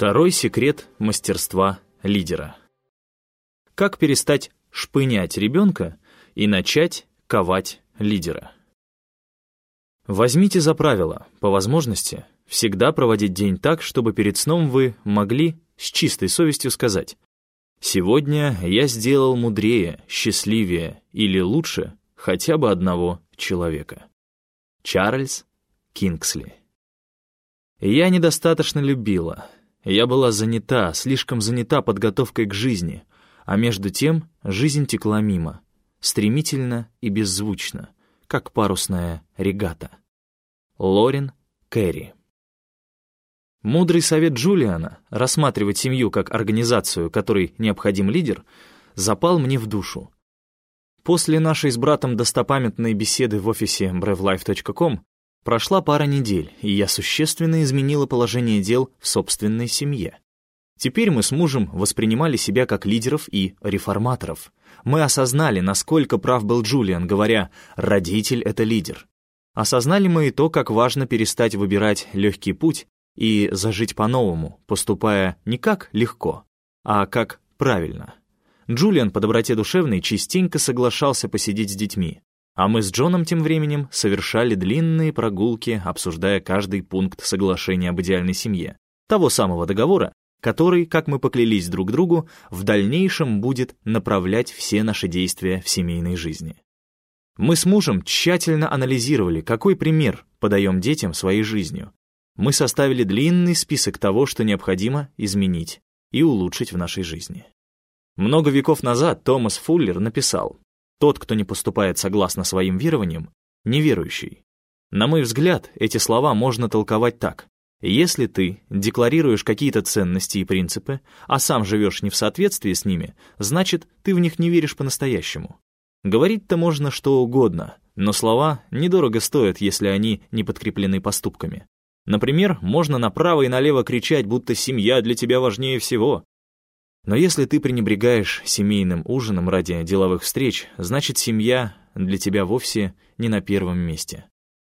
Второй секрет мастерства лидера. Как перестать шпынять ребенка и начать ковать лидера? Возьмите за правило, по возможности, всегда проводить день так, чтобы перед сном вы могли с чистой совестью сказать «Сегодня я сделал мудрее, счастливее или лучше хотя бы одного человека». Чарльз Кингсли Я недостаточно любила, я была занята, слишком занята подготовкой к жизни, а между тем жизнь текла мимо, стремительно и беззвучно, как парусная регата. Лорен Кэрри Мудрый совет Джулиана рассматривать семью как организацию, которой необходим лидер, запал мне в душу. После нашей с братом достопамятной беседы в офисе brevlife.com Прошла пара недель, и я существенно изменила положение дел в собственной семье. Теперь мы с мужем воспринимали себя как лидеров и реформаторов. Мы осознали, насколько прав был Джулиан, говоря «родитель — это лидер». Осознали мы и то, как важно перестать выбирать легкий путь и зажить по-новому, поступая не как легко, а как правильно. Джулиан по доброте душевной частенько соглашался посидеть с детьми, а мы с Джоном тем временем совершали длинные прогулки, обсуждая каждый пункт соглашения об идеальной семье, того самого договора, который, как мы поклялись друг другу, в дальнейшем будет направлять все наши действия в семейной жизни. Мы с мужем тщательно анализировали, какой пример подаем детям своей жизнью. Мы составили длинный список того, что необходимо изменить и улучшить в нашей жизни. Много веков назад Томас Фуллер написал, тот, кто не поступает согласно своим верованиям, неверующий. На мой взгляд, эти слова можно толковать так. Если ты декларируешь какие-то ценности и принципы, а сам живешь не в соответствии с ними, значит, ты в них не веришь по-настоящему. Говорить-то можно что угодно, но слова недорого стоят, если они не подкреплены поступками. Например, можно направо и налево кричать, будто семья для тебя важнее всего, но если ты пренебрегаешь семейным ужином ради деловых встреч, значит, семья для тебя вовсе не на первом месте.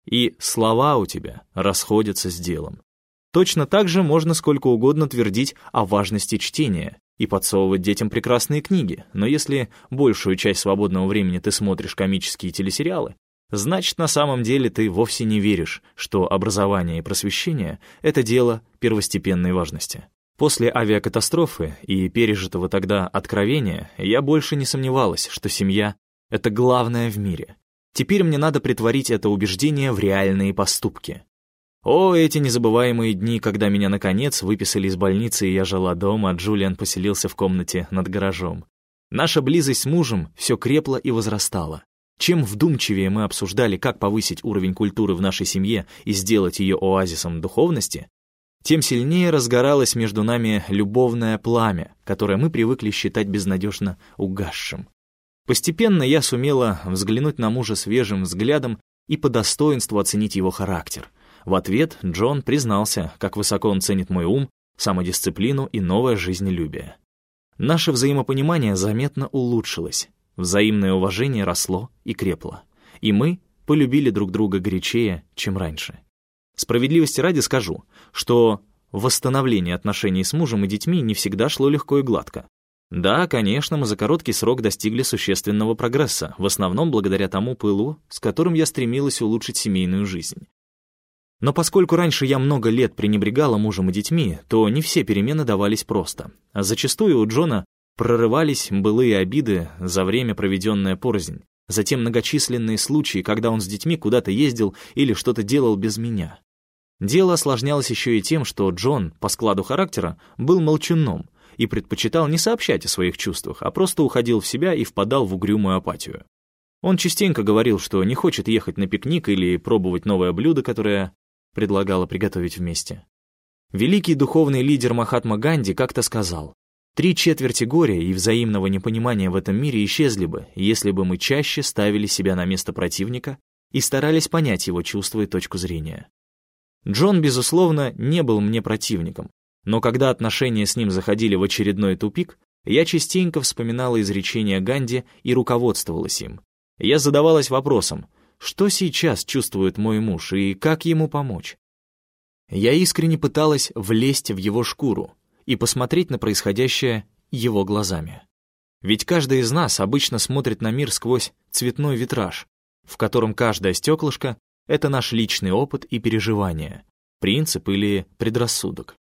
И слова у тебя расходятся с делом. Точно так же можно сколько угодно твердить о важности чтения и подсовывать детям прекрасные книги, но если большую часть свободного времени ты смотришь комические телесериалы, значит, на самом деле ты вовсе не веришь, что образование и просвещение — это дело первостепенной важности. После авиакатастрофы и пережитого тогда откровения я больше не сомневалась, что семья — это главное в мире. Теперь мне надо притворить это убеждение в реальные поступки. О, эти незабываемые дни, когда меня, наконец, выписали из больницы, и я жила дома, а Джулиан поселился в комнате над гаражом. Наша близость с мужем все крепла и возрастала. Чем вдумчивее мы обсуждали, как повысить уровень культуры в нашей семье и сделать ее оазисом духовности, тем сильнее разгоралось между нами любовное пламя, которое мы привыкли считать безнадежно угасшим. Постепенно я сумела взглянуть на мужа свежим взглядом и по достоинству оценить его характер. В ответ Джон признался, как высоко он ценит мой ум, самодисциплину и новое жизнелюбие. Наше взаимопонимание заметно улучшилось, взаимное уважение росло и крепло, и мы полюбили друг друга горячее, чем раньше. Справедливости ради скажу, что восстановление отношений с мужем и детьми не всегда шло легко и гладко. Да, конечно, мы за короткий срок достигли существенного прогресса, в основном благодаря тому пылу, с которым я стремилась улучшить семейную жизнь. Но поскольку раньше я много лет пренебрегала мужем и детьми, то не все перемены давались просто. Зачастую у Джона прорывались былые обиды за время, проведенное порознь, затем многочисленные случаи, когда он с детьми куда-то ездил или что-то делал без меня. Дело осложнялось еще и тем, что Джон, по складу характера, был молчуном и предпочитал не сообщать о своих чувствах, а просто уходил в себя и впадал в угрюмую апатию. Он частенько говорил, что не хочет ехать на пикник или пробовать новое блюдо, которое предлагала приготовить вместе. Великий духовный лидер Махатма Ганди как-то сказал, «Три четверти горя и взаимного непонимания в этом мире исчезли бы, если бы мы чаще ставили себя на место противника и старались понять его чувства и точку зрения. Джон, безусловно, не был мне противником, но когда отношения с ним заходили в очередной тупик, я частенько вспоминала изречение Ганди и руководствовалась им. Я задавалась вопросом, что сейчас чувствует мой муж и как ему помочь? Я искренне пыталась влезть в его шкуру, и посмотреть на происходящее его глазами. Ведь каждый из нас обычно смотрит на мир сквозь цветной витраж, в котором каждое стеклышко — это наш личный опыт и переживания, принцип или предрассудок.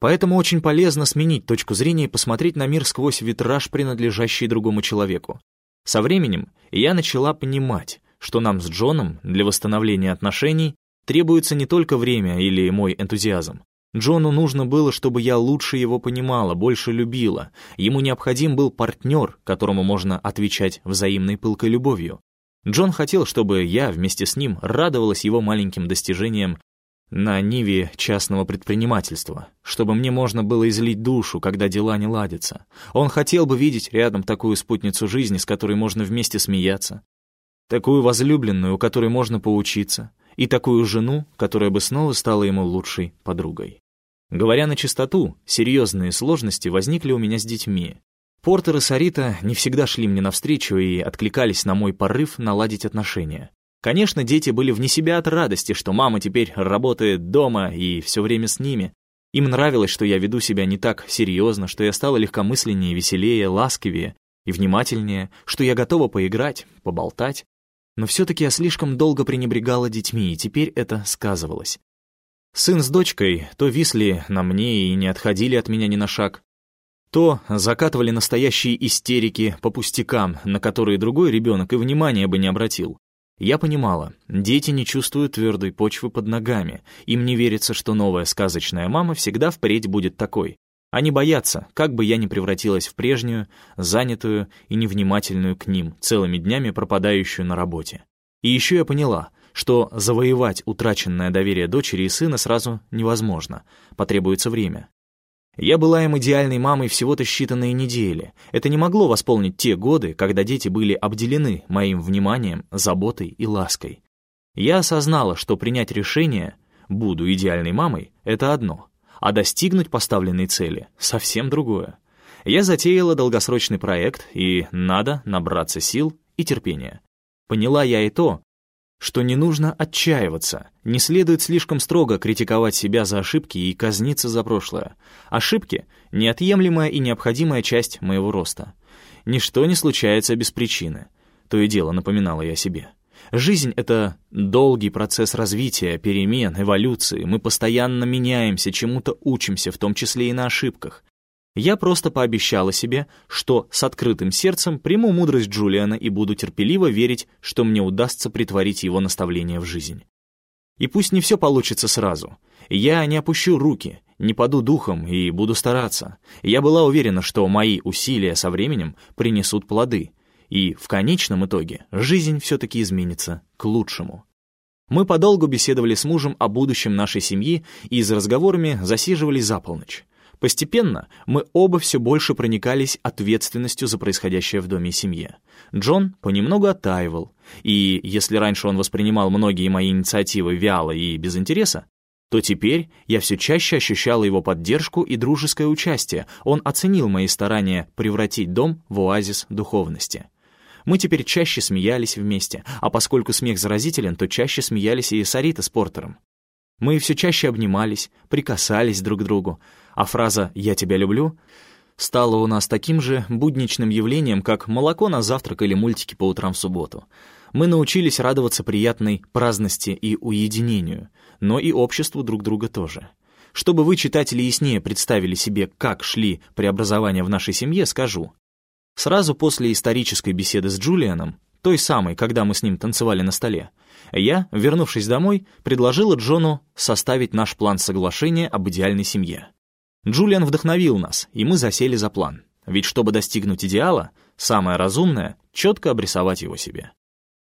Поэтому очень полезно сменить точку зрения и посмотреть на мир сквозь витраж, принадлежащий другому человеку. Со временем я начала понимать, что нам с Джоном для восстановления отношений требуется не только время или мой энтузиазм. Джону нужно было, чтобы я лучше его понимала, больше любила. Ему необходим был партнер, которому можно отвечать взаимной пылкой любовью. Джон хотел, чтобы я вместе с ним радовалась его маленьким достижениям на ниве частного предпринимательства, чтобы мне можно было излить душу, когда дела не ладятся. Он хотел бы видеть рядом такую спутницу жизни, с которой можно вместе смеяться, такую возлюбленную, у которой можно поучиться, и такую жену, которая бы снова стала ему лучшей подругой. Говоря на чистоту, серьезные сложности возникли у меня с детьми. Портер и Сарита не всегда шли мне навстречу и откликались на мой порыв наладить отношения. Конечно, дети были вне себя от радости, что мама теперь работает дома и все время с ними. Им нравилось, что я веду себя не так серьезно, что я стала легкомысленнее, веселее, ласковее и внимательнее, что я готова поиграть, поболтать. Но все-таки я слишком долго пренебрегала детьми, и теперь это сказывалось. Сын с дочкой то висли на мне и не отходили от меня ни на шаг, то закатывали настоящие истерики по пустякам, на которые другой ребенок и внимания бы не обратил. Я понимала, дети не чувствуют твердой почвы под ногами, им не верится, что новая сказочная мама всегда впредь будет такой. Они боятся, как бы я ни превратилась в прежнюю, занятую и невнимательную к ним, целыми днями пропадающую на работе. И еще я поняла, что завоевать утраченное доверие дочери и сына сразу невозможно, потребуется время. Я была им идеальной мамой всего-то считанные недели. Это не могло восполнить те годы, когда дети были обделены моим вниманием, заботой и лаской. Я осознала, что принять решение «буду идеальной мамой» — это одно, а достигнуть поставленной цели — совсем другое. Я затеяла долгосрочный проект, и надо набраться сил и терпения. Поняла я и то, что не нужно отчаиваться, не следует слишком строго критиковать себя за ошибки и казниться за прошлое. Ошибки — неотъемлемая и необходимая часть моего роста. Ничто не случается без причины. То и дело напоминала я себе. Жизнь — это долгий процесс развития, перемен, эволюции. Мы постоянно меняемся, чему-то учимся, в том числе и на ошибках. Я просто пообещала себе, что с открытым сердцем приму мудрость Джулиана и буду терпеливо верить, что мне удастся притворить его наставление в жизнь. И пусть не все получится сразу. Я не опущу руки, не паду духом и буду стараться. Я была уверена, что мои усилия со временем принесут плоды, и в конечном итоге жизнь все-таки изменится к лучшему. Мы подолгу беседовали с мужем о будущем нашей семьи и за разговорами засиживались за полночь. Постепенно мы оба все больше проникались ответственностью за происходящее в доме и семье. Джон понемногу оттаивал, и если раньше он воспринимал многие мои инициативы вяло и без интереса, то теперь я все чаще ощущала его поддержку и дружеское участие. Он оценил мои старания превратить дом в оазис духовности. Мы теперь чаще смеялись вместе, а поскольку смех заразителен, то чаще смеялись и с Аритой с Портером. Мы все чаще обнимались, прикасались друг к другу, а фраза «я тебя люблю» стала у нас таким же будничным явлением, как молоко на завтрак или мультики по утрам в субботу. Мы научились радоваться приятной праздности и уединению, но и обществу друг друга тоже. Чтобы вы, читатели, яснее представили себе, как шли преобразования в нашей семье, скажу. Сразу после исторической беседы с Джулианом, той самой, когда мы с ним танцевали на столе, я, вернувшись домой, предложила Джону составить наш план соглашения об идеальной семье. Джулиан вдохновил нас, и мы засели за план. Ведь чтобы достигнуть идеала, самое разумное — четко обрисовать его себе.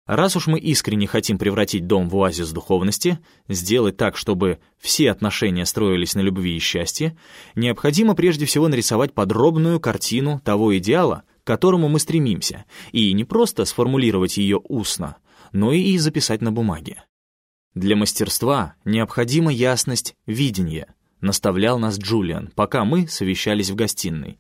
Раз уж мы искренне хотим превратить дом в оазис духовности, сделать так, чтобы все отношения строились на любви и счастье, необходимо прежде всего нарисовать подробную картину того идеала, к которому мы стремимся, и не просто сформулировать ее устно, но и записать на бумаге. Для мастерства необходима ясность видения, наставлял нас Джулиан, пока мы совещались в гостиной.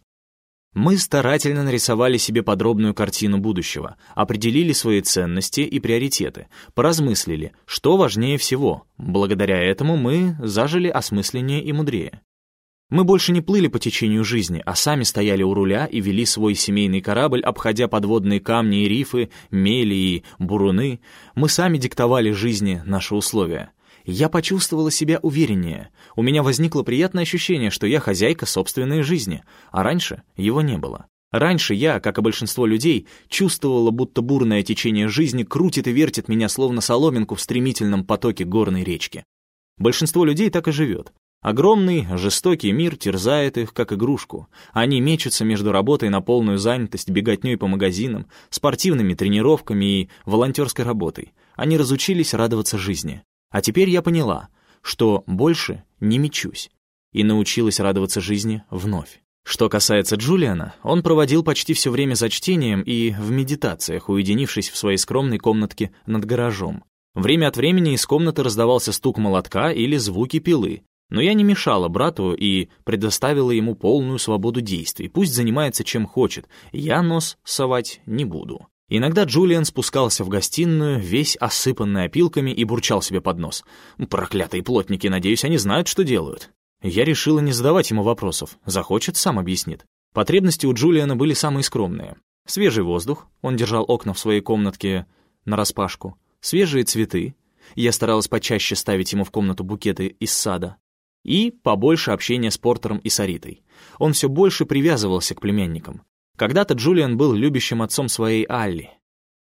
Мы старательно нарисовали себе подробную картину будущего, определили свои ценности и приоритеты, поразмыслили, что важнее всего. Благодаря этому мы зажили осмысленнее и мудрее. Мы больше не плыли по течению жизни, а сами стояли у руля и вели свой семейный корабль, обходя подводные камни и рифы, мели и буруны. Мы сами диктовали жизни наши условия. Я почувствовала себя увереннее. У меня возникло приятное ощущение, что я хозяйка собственной жизни, а раньше его не было. Раньше я, как и большинство людей, чувствовала, будто бурное течение жизни крутит и вертит меня, словно соломинку в стремительном потоке горной речки. Большинство людей так и живет. Огромный, жестокий мир терзает их, как игрушку. Они мечутся между работой на полную занятость, беготней по магазинам, спортивными тренировками и волонтерской работой. Они разучились радоваться жизни. А теперь я поняла, что больше не мечусь. И научилась радоваться жизни вновь. Что касается Джулиана, он проводил почти все время за чтением и в медитациях, уединившись в своей скромной комнатке над гаражом. Время от времени из комнаты раздавался стук молотка или звуки пилы, но я не мешала брату и предоставила ему полную свободу действий. Пусть занимается чем хочет, я нос совать не буду. Иногда Джулиан спускался в гостиную, весь осыпанный опилками, и бурчал себе под нос. «Проклятые плотники, надеюсь, они знают, что делают». Я решила не задавать ему вопросов. Захочет, сам объяснит. Потребности у Джулиана были самые скромные. Свежий воздух, он держал окна в своей комнатке нараспашку. Свежие цветы, я старалась почаще ставить ему в комнату букеты из сада и побольше общения с Портером и Саритой. Он все больше привязывался к племянникам. Когда-то Джулиан был любящим отцом своей Алли.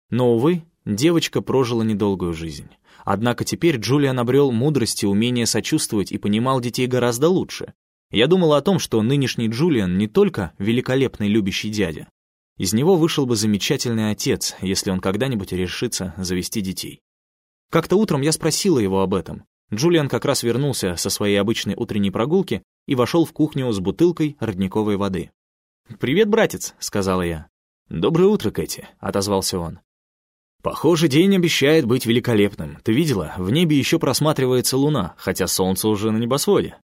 Но, увы, девочка прожила недолгую жизнь. Однако теперь Джулиан обрел мудрость и умение сочувствовать и понимал детей гораздо лучше. Я думала о том, что нынешний Джулиан не только великолепный любящий дядя. Из него вышел бы замечательный отец, если он когда-нибудь решится завести детей. Как-то утром я спросила его об этом, Джулиан как раз вернулся со своей обычной утренней прогулки и вошел в кухню с бутылкой родниковой воды. «Привет, братец», — сказала я. «Доброе утро, Кэти», — отозвался он. «Похоже, день обещает быть великолепным. Ты видела, в небе еще просматривается луна, хотя солнце уже на небосводе».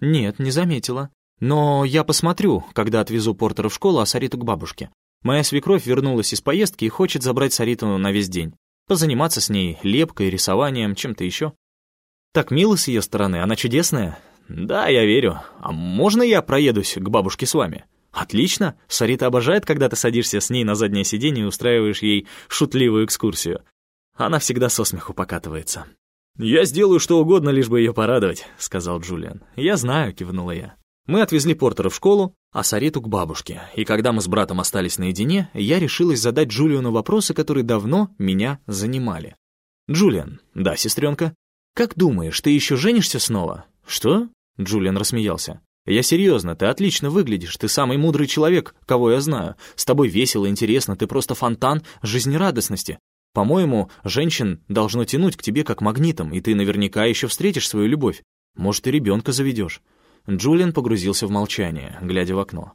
«Нет, не заметила. Но я посмотрю, когда отвезу Портера в школу, а Сариту к бабушке. Моя свекровь вернулась из поездки и хочет забрать Сариту на весь день. Позаниматься с ней лепкой, рисованием, чем-то еще. Так мило с ее стороны, она чудесная. Да, я верю. А можно я проедусь к бабушке с вами? Отлично. Сарита обожает, когда ты садишься с ней на заднее сиденье и устраиваешь ей шутливую экскурсию. Она всегда со смеху покатывается. «Я сделаю что угодно, лишь бы ее порадовать», — сказал Джулиан. «Я знаю», — кивнула я. Мы отвезли Портера в школу, а Сариту к бабушке, и когда мы с братом остались наедине, я решилась задать Джулиану вопросы, которые давно меня занимали. «Джулиан, да, сестренка, «Как думаешь, ты еще женишься снова?» «Что?» — Джулиан рассмеялся. «Я серьезно, ты отлично выглядишь, ты самый мудрый человек, кого я знаю. С тобой весело, интересно, ты просто фонтан жизнерадостности. По-моему, женщин должно тянуть к тебе как магнитом, и ты наверняка еще встретишь свою любовь. Может, и ребенка заведешь». Джулиан погрузился в молчание, глядя в окно.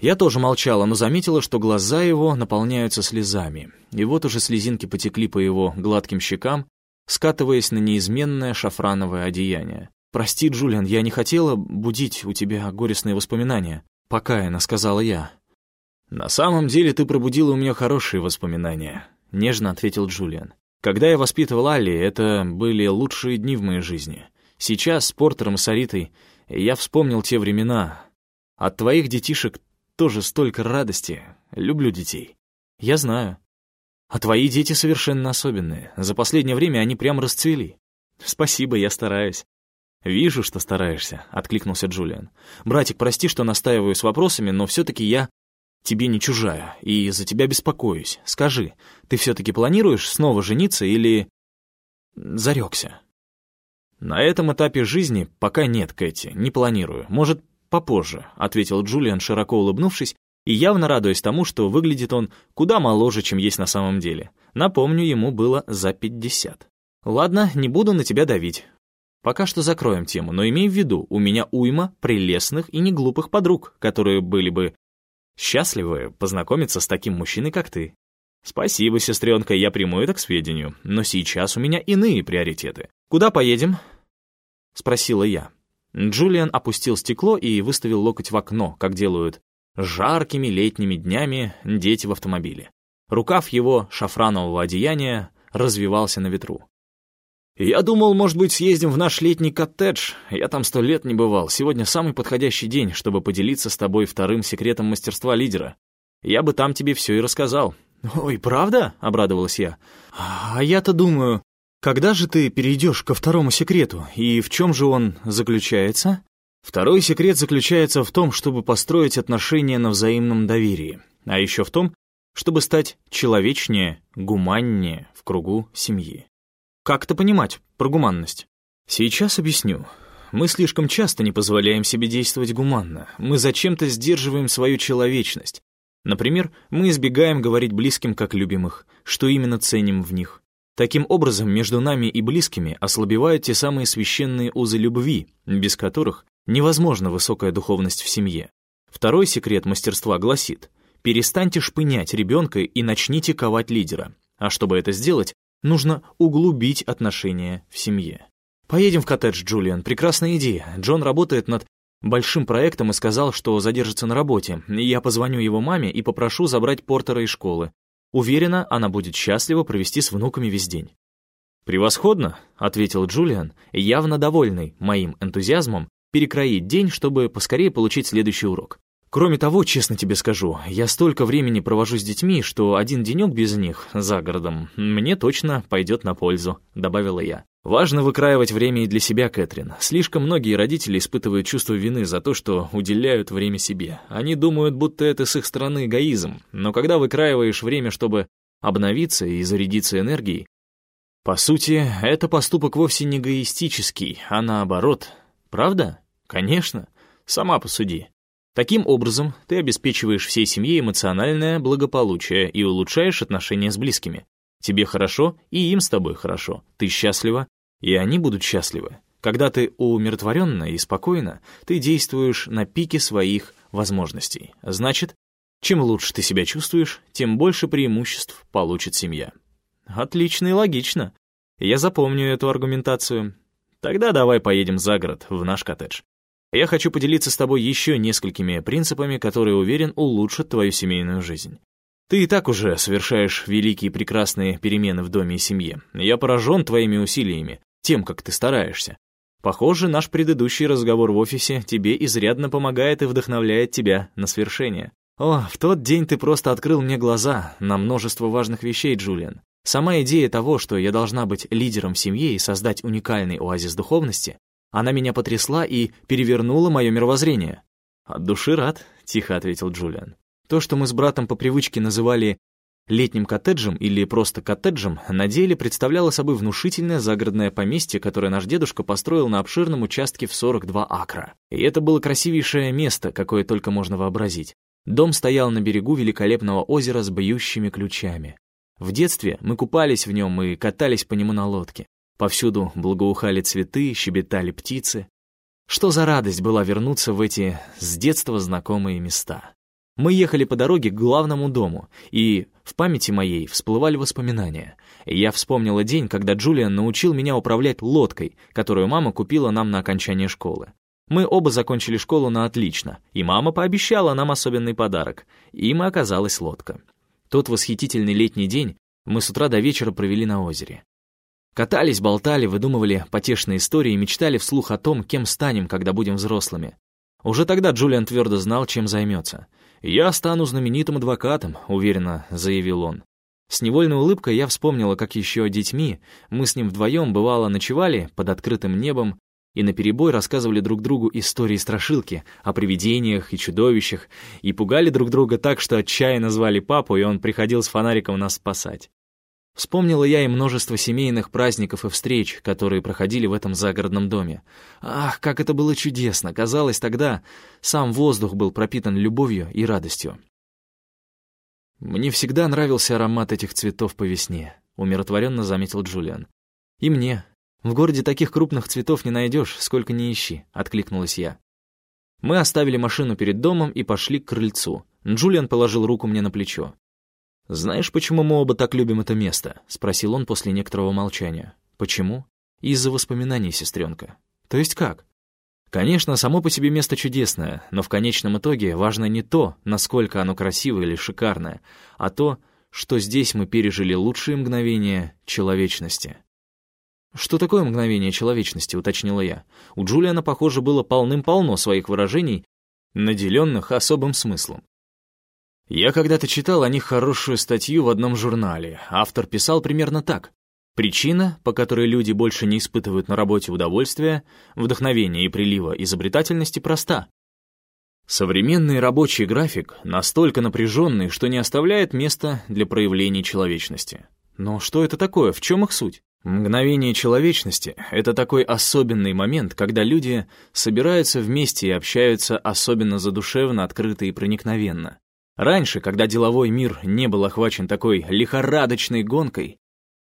Я тоже молчала, но заметила, что глаза его наполняются слезами. И вот уже слезинки потекли по его гладким щекам, скатываясь на неизменное шафрановое одеяние. «Прости, Джулиан, я не хотела будить у тебя горестные воспоминания», — покаянно сказала я. «На самом деле ты пробудила у меня хорошие воспоминания», — нежно ответил Джулиан. «Когда я воспитывал Алли, это были лучшие дни в моей жизни. Сейчас с Портером и Саритой я вспомнил те времена. От твоих детишек тоже столько радости. Люблю детей. Я знаю. А твои дети совершенно особенные. За последнее время они прям расцвели. Спасибо, я стараюсь. «Вижу, что стараешься», — откликнулся Джулиан. «Братик, прости, что настаиваю с вопросами, но все-таки я тебе не чужая, и за тебя беспокоюсь. Скажи, ты все-таки планируешь снова жениться или...» Зарекся. «На этом этапе жизни пока нет, Кэти, не планирую. Может, попозже», — ответил Джулиан, широко улыбнувшись и явно радуясь тому, что выглядит он куда моложе, чем есть на самом деле. Напомню, ему было за 50. Ладно, не буду на тебя давить. Пока что закроем тему, но имей в виду, у меня уйма прелестных и неглупых подруг, которые были бы счастливы познакомиться с таким мужчиной, как ты. Спасибо, сестренка, я приму это к сведению, но сейчас у меня иные приоритеты. Куда поедем? Спросила я. Джулиан опустил стекло и выставил локоть в окно, как делают Жаркими летними днями дети в автомобиле. Рукав его шафранового одеяния развивался на ветру. «Я думал, может быть, съездим в наш летний коттедж. Я там сто лет не бывал. Сегодня самый подходящий день, чтобы поделиться с тобой вторым секретом мастерства лидера. Я бы там тебе все и рассказал». «Ой, правда?» — обрадовалась я. «А я-то думаю, когда же ты перейдешь ко второму секрету, и в чем же он заключается?» Второй секрет заключается в том, чтобы построить отношения на взаимном доверии, а еще в том, чтобы стать человечнее, гуманнее в кругу семьи. Как это понимать про гуманность? Сейчас объясню. Мы слишком часто не позволяем себе действовать гуманно. Мы зачем-то сдерживаем свою человечность. Например, мы избегаем говорить близким как любимых, что именно ценим в них. Таким образом, между нами и близкими ослабевают те самые священные узы любви, без которых невозможна высокая духовность в семье. Второй секрет мастерства гласит «перестаньте шпынять ребенка и начните ковать лидера». А чтобы это сделать, нужно углубить отношения в семье. «Поедем в коттедж, Джулиан. Прекрасная идея. Джон работает над большим проектом и сказал, что задержится на работе. Я позвоню его маме и попрошу забрать Портера из школы. Уверена, она будет счастлива провести с внуками весь день. «Превосходно», — ответил Джулиан, явно довольный моим энтузиазмом перекроить день, чтобы поскорее получить следующий урок. Кроме того, честно тебе скажу, я столько времени провожу с детьми, что один денек без них за городом мне точно пойдет на пользу», — добавила я. Важно выкраивать время и для себя, Кэтрин. Слишком многие родители испытывают чувство вины за то, что уделяют время себе. Они думают, будто это с их стороны эгоизм. Но когда выкраиваешь время, чтобы обновиться и зарядиться энергией, по сути, это поступок вовсе не эгоистический, а наоборот. Правда? Конечно. Сама посуди. Таким образом, ты обеспечиваешь всей семье эмоциональное благополучие и улучшаешь отношения с близкими. Тебе хорошо, и им с тобой хорошо. Ты счастлива, и они будут счастливы. Когда ты умиротворенно и спокойно, ты действуешь на пике своих возможностей. Значит, чем лучше ты себя чувствуешь, тем больше преимуществ получит семья. Отлично и логично. Я запомню эту аргументацию. Тогда давай поедем за город, в наш коттедж. Я хочу поделиться с тобой еще несколькими принципами, которые, уверен, улучшат твою семейную жизнь. Ты и так уже совершаешь великие прекрасные перемены в доме и семье. Я поражен твоими усилиями, тем, как ты стараешься. Похоже, наш предыдущий разговор в офисе тебе изрядно помогает и вдохновляет тебя на свершение. О, в тот день ты просто открыл мне глаза на множество важных вещей, Джулиан. Сама идея того, что я должна быть лидером в семье и создать уникальный оазис духовности, она меня потрясла и перевернула мое мировоззрение. «От души рад», — тихо ответил Джулиан. То, что мы с братом по привычке называли летним коттеджем или просто коттеджем, на деле представляло собой внушительное загородное поместье, которое наш дедушка построил на обширном участке в 42 акра. И это было красивейшее место, какое только можно вообразить. Дом стоял на берегу великолепного озера с бьющими ключами. В детстве мы купались в нем и катались по нему на лодке. Повсюду благоухали цветы, щебетали птицы. Что за радость была вернуться в эти с детства знакомые места. Мы ехали по дороге к главному дому, и в памяти моей всплывали воспоминания. Я вспомнила день, когда Джулиан научил меня управлять лодкой, которую мама купила нам на окончание школы. Мы оба закончили школу на отлично, и мама пообещала нам особенный подарок. Им оказалась лодка. Тот восхитительный летний день мы с утра до вечера провели на озере. Катались, болтали, выдумывали потешные истории и мечтали вслух о том, кем станем, когда будем взрослыми. Уже тогда Джулиан твердо знал, чем займется — «Я стану знаменитым адвокатом», — уверенно заявил он. С невольной улыбкой я вспомнила, как еще детьми мы с ним вдвоем, бывало, ночевали под открытым небом и наперебой рассказывали друг другу истории-страшилки о привидениях и чудовищах, и пугали друг друга так, что отчаянно звали папу, и он приходил с фонариком нас спасать. Вспомнила я и множество семейных праздников и встреч, которые проходили в этом загородном доме. Ах, как это было чудесно! Казалось, тогда сам воздух был пропитан любовью и радостью. «Мне всегда нравился аромат этих цветов по весне», — умиротворенно заметил Джулиан. «И мне. В городе таких крупных цветов не найдешь, сколько ни ищи», — откликнулась я. Мы оставили машину перед домом и пошли к крыльцу. Джулиан положил руку мне на плечо. «Знаешь, почему мы оба так любим это место?» — спросил он после некоторого молчания. «Почему?» «Из-за воспоминаний, сестренка». «То есть как?» Конечно, само по себе место чудесное, но в конечном итоге важно не то, насколько оно красивое или шикарное, а то, что здесь мы пережили лучшие мгновения человечности. «Что такое мгновение человечности?» — уточнила я. У Джулиана, похоже, было полным-полно своих выражений, наделенных особым смыслом. Я когда-то читал о них хорошую статью в одном журнале. Автор писал примерно так. Причина, по которой люди больше не испытывают на работе удовольствия, вдохновения и прилива изобретательности проста. Современный рабочий график настолько напряженный, что не оставляет места для проявлений человечности. Но что это такое, в чем их суть? Мгновение человечности — это такой особенный момент, когда люди собираются вместе и общаются особенно задушевно, открыто и проникновенно. Раньше, когда деловой мир не был охвачен такой лихорадочной гонкой,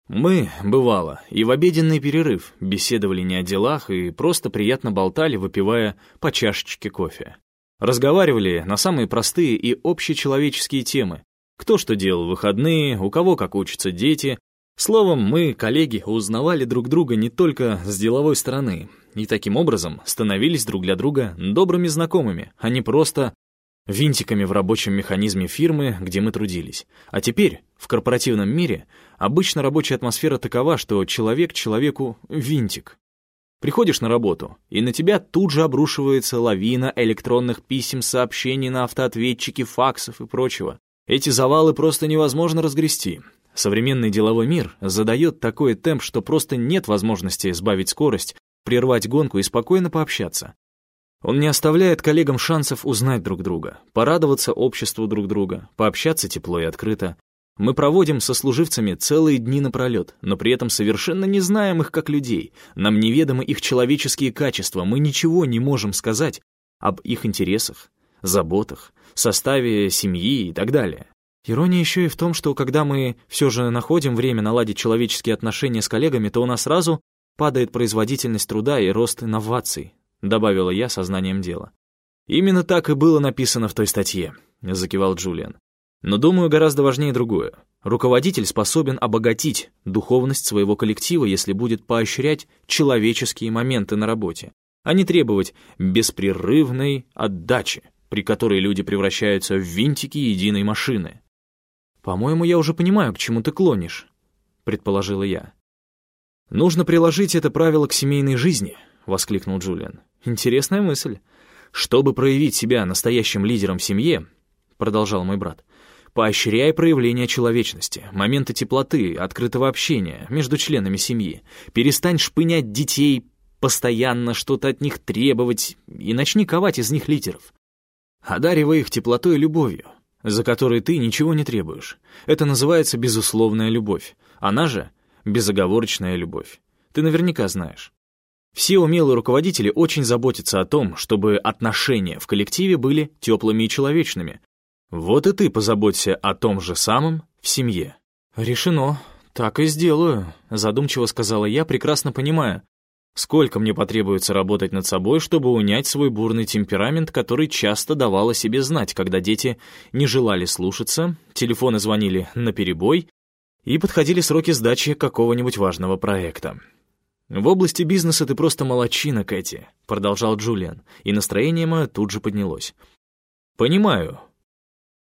мы, бывало, и в обеденный перерыв беседовали не о делах и просто приятно болтали, выпивая по чашечке кофе. Разговаривали на самые простые и общечеловеческие темы. Кто что делал в выходные, у кого как учатся дети. Словом, мы, коллеги, узнавали друг друга не только с деловой стороны, и таким образом становились друг для друга добрыми знакомыми, а не просто винтиками в рабочем механизме фирмы, где мы трудились. А теперь, в корпоративном мире, обычно рабочая атмосфера такова, что человек человеку винтик. Приходишь на работу, и на тебя тут же обрушивается лавина электронных писем, сообщений на автоответчики, факсов и прочего. Эти завалы просто невозможно разгрести. Современный деловой мир задает такой темп, что просто нет возможности сбавить скорость, прервать гонку и спокойно пообщаться. Он не оставляет коллегам шансов узнать друг друга, порадоваться обществу друг друга, пообщаться тепло и открыто. Мы проводим со служивцами целые дни напролет, но при этом совершенно не знаем их как людей. Нам неведомы их человеческие качества, мы ничего не можем сказать об их интересах, заботах, составе семьи и так далее. Ирония еще и в том, что когда мы все же находим время наладить человеческие отношения с коллегами, то у нас сразу падает производительность труда и рост инноваций, добавила я сознанием дела. Именно так и было написано в той статье, закивал Джулиан. Но, думаю, гораздо важнее другое. Руководитель способен обогатить духовность своего коллектива, если будет поощрять человеческие моменты на работе, а не требовать беспрерывной отдачи, при которой люди превращаются в винтики единой машины. «По-моему, я уже понимаю, к чему ты клонишь», — предположила я. «Нужно приложить это правило к семейной жизни», — воскликнул Джулиан. «Интересная мысль. Чтобы проявить себя настоящим лидером в семье, продолжал мой брат, поощряй проявление человечности, моменты теплоты, открытого общения между членами семьи. Перестань шпынять детей, постоянно что-то от них требовать и начни ковать из них лидеров. Одаривай их теплотой и любовью, за которой ты ничего не требуешь. Это называется безусловная любовь. Она же — безоговорочная любовь. Ты наверняка знаешь. Все умелые руководители очень заботятся о том, чтобы отношения в коллективе были теплыми и человечными, вот и ты позаботься о том же самом в семье». «Решено. Так и сделаю», — задумчиво сказала я, прекрасно понимая, сколько мне потребуется работать над собой, чтобы унять свой бурный темперамент, который часто давал о себе знать, когда дети не желали слушаться, телефоны звонили наперебой и подходили сроки сдачи какого-нибудь важного проекта. «В области бизнеса ты просто молочина, Кэти», — продолжал Джулиан, и настроение мое тут же поднялось. «Понимаю,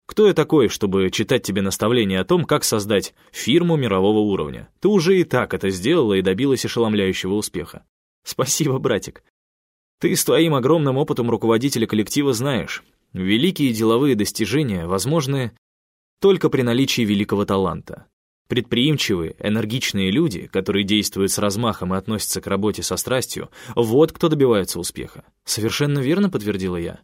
кто я такой, чтобы читать тебе наставления о том, как создать фирму мирового уровня? Ты уже и так это сделала и добилась ошеломляющего успеха. Спасибо, братик. Ты с твоим огромным опытом руководителя коллектива знаешь, великие деловые достижения возможны только при наличии великого таланта. Предприимчивые, энергичные люди, которые действуют с размахом и относятся к работе со страстью, вот кто добивается успеха. Совершенно верно подтвердила я.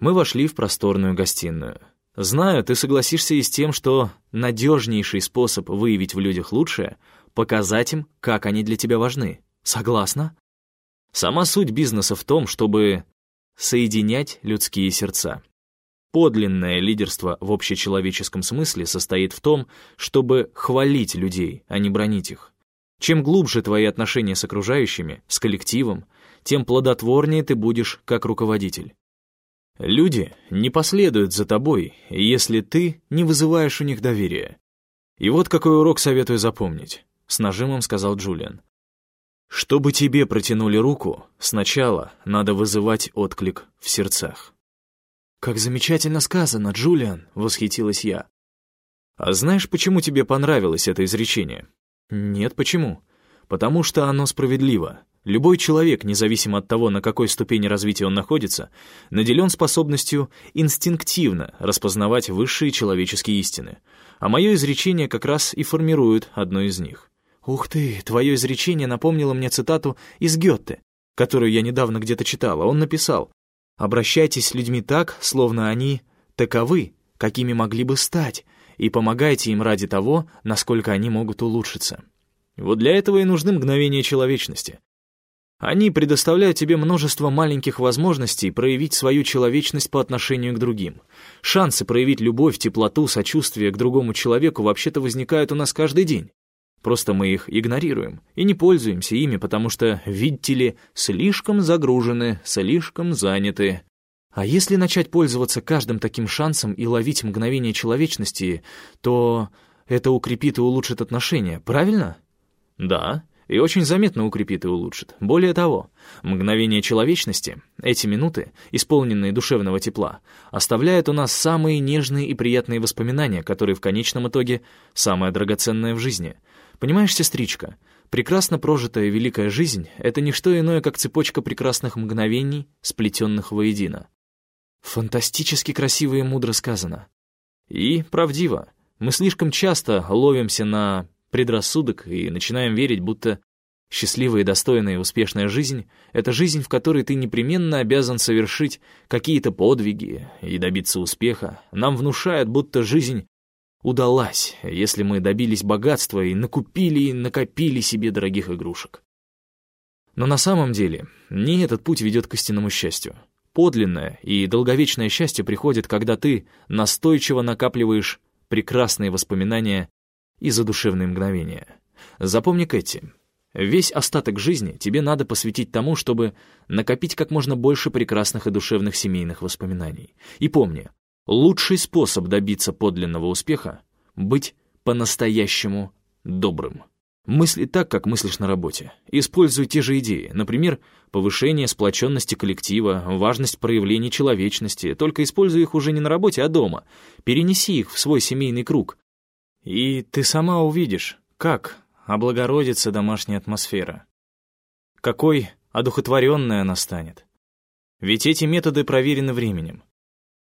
Мы вошли в просторную гостиную. Знаю, ты согласишься и с тем, что надежнейший способ выявить в людях лучшее — показать им, как они для тебя важны. Согласна? Сама суть бизнеса в том, чтобы соединять людские сердца. Подлинное лидерство в общечеловеческом смысле состоит в том, чтобы хвалить людей, а не бронить их. Чем глубже твои отношения с окружающими, с коллективом, тем плодотворнее ты будешь как руководитель. Люди не последуют за тобой, если ты не вызываешь у них доверия. И вот какой урок советую запомнить, с нажимом сказал Джулиан. Чтобы тебе протянули руку, сначала надо вызывать отклик в сердцах. «Как замечательно сказано, Джулиан!» — восхитилась я. «А знаешь, почему тебе понравилось это изречение?» «Нет, почему?» Потому что оно справедливо. Любой человек, независимо от того, на какой ступени развития он находится, наделен способностью инстинктивно распознавать высшие человеческие истины. А мое изречение как раз и формирует одно из них. «Ух ты, твое изречение напомнило мне цитату из Гетте, которую я недавно где-то читала. Он написал «Обращайтесь с людьми так, словно они таковы, какими могли бы стать, и помогайте им ради того, насколько они могут улучшиться». Вот для этого и нужны мгновения человечности. Они предоставляют тебе множество маленьких возможностей проявить свою человечность по отношению к другим. Шансы проявить любовь, теплоту, сочувствие к другому человеку вообще-то возникают у нас каждый день. Просто мы их игнорируем и не пользуемся ими, потому что, видите ли, слишком загружены, слишком заняты. А если начать пользоваться каждым таким шансом и ловить мгновение человечности, то это укрепит и улучшит отношения, правильно? Да, и очень заметно укрепит и улучшит. Более того, мгновение человечности, эти минуты, исполненные душевного тепла, оставляют у нас самые нежные и приятные воспоминания, которые в конечном итоге самое драгоценное в жизни. Понимаешь, сестричка, прекрасно прожитая великая жизнь — это не что иное, как цепочка прекрасных мгновений, сплетенных воедино. Фантастически красиво и мудро сказано. И правдиво. Мы слишком часто ловимся на предрассудок и начинаем верить, будто счастливая, достойная и успешная жизнь — это жизнь, в которой ты непременно обязан совершить какие-то подвиги и добиться успеха. Нам внушают, будто жизнь удалась, если мы добились богатства и накупили и накопили себе дорогих игрушек. Но на самом деле не этот путь ведет к истинному счастью. Подлинное и долговечное счастье приходит, когда ты настойчиво накапливаешь прекрасные воспоминания и задушевные мгновения. Запомни, Кэти, весь остаток жизни тебе надо посвятить тому, чтобы накопить как можно больше прекрасных и душевных семейных воспоминаний. И помни, лучший способ добиться подлинного успеха — быть по-настоящему добрым. Мысли так, как мыслишь на работе. Используй те же идеи. Например, повышение сплоченности коллектива, важность проявления человечности. Только используй их уже не на работе, а дома. Перенеси их в свой семейный круг. И ты сама увидишь, как облагородится домашняя атмосфера. Какой одухотворенной она станет. Ведь эти методы проверены временем.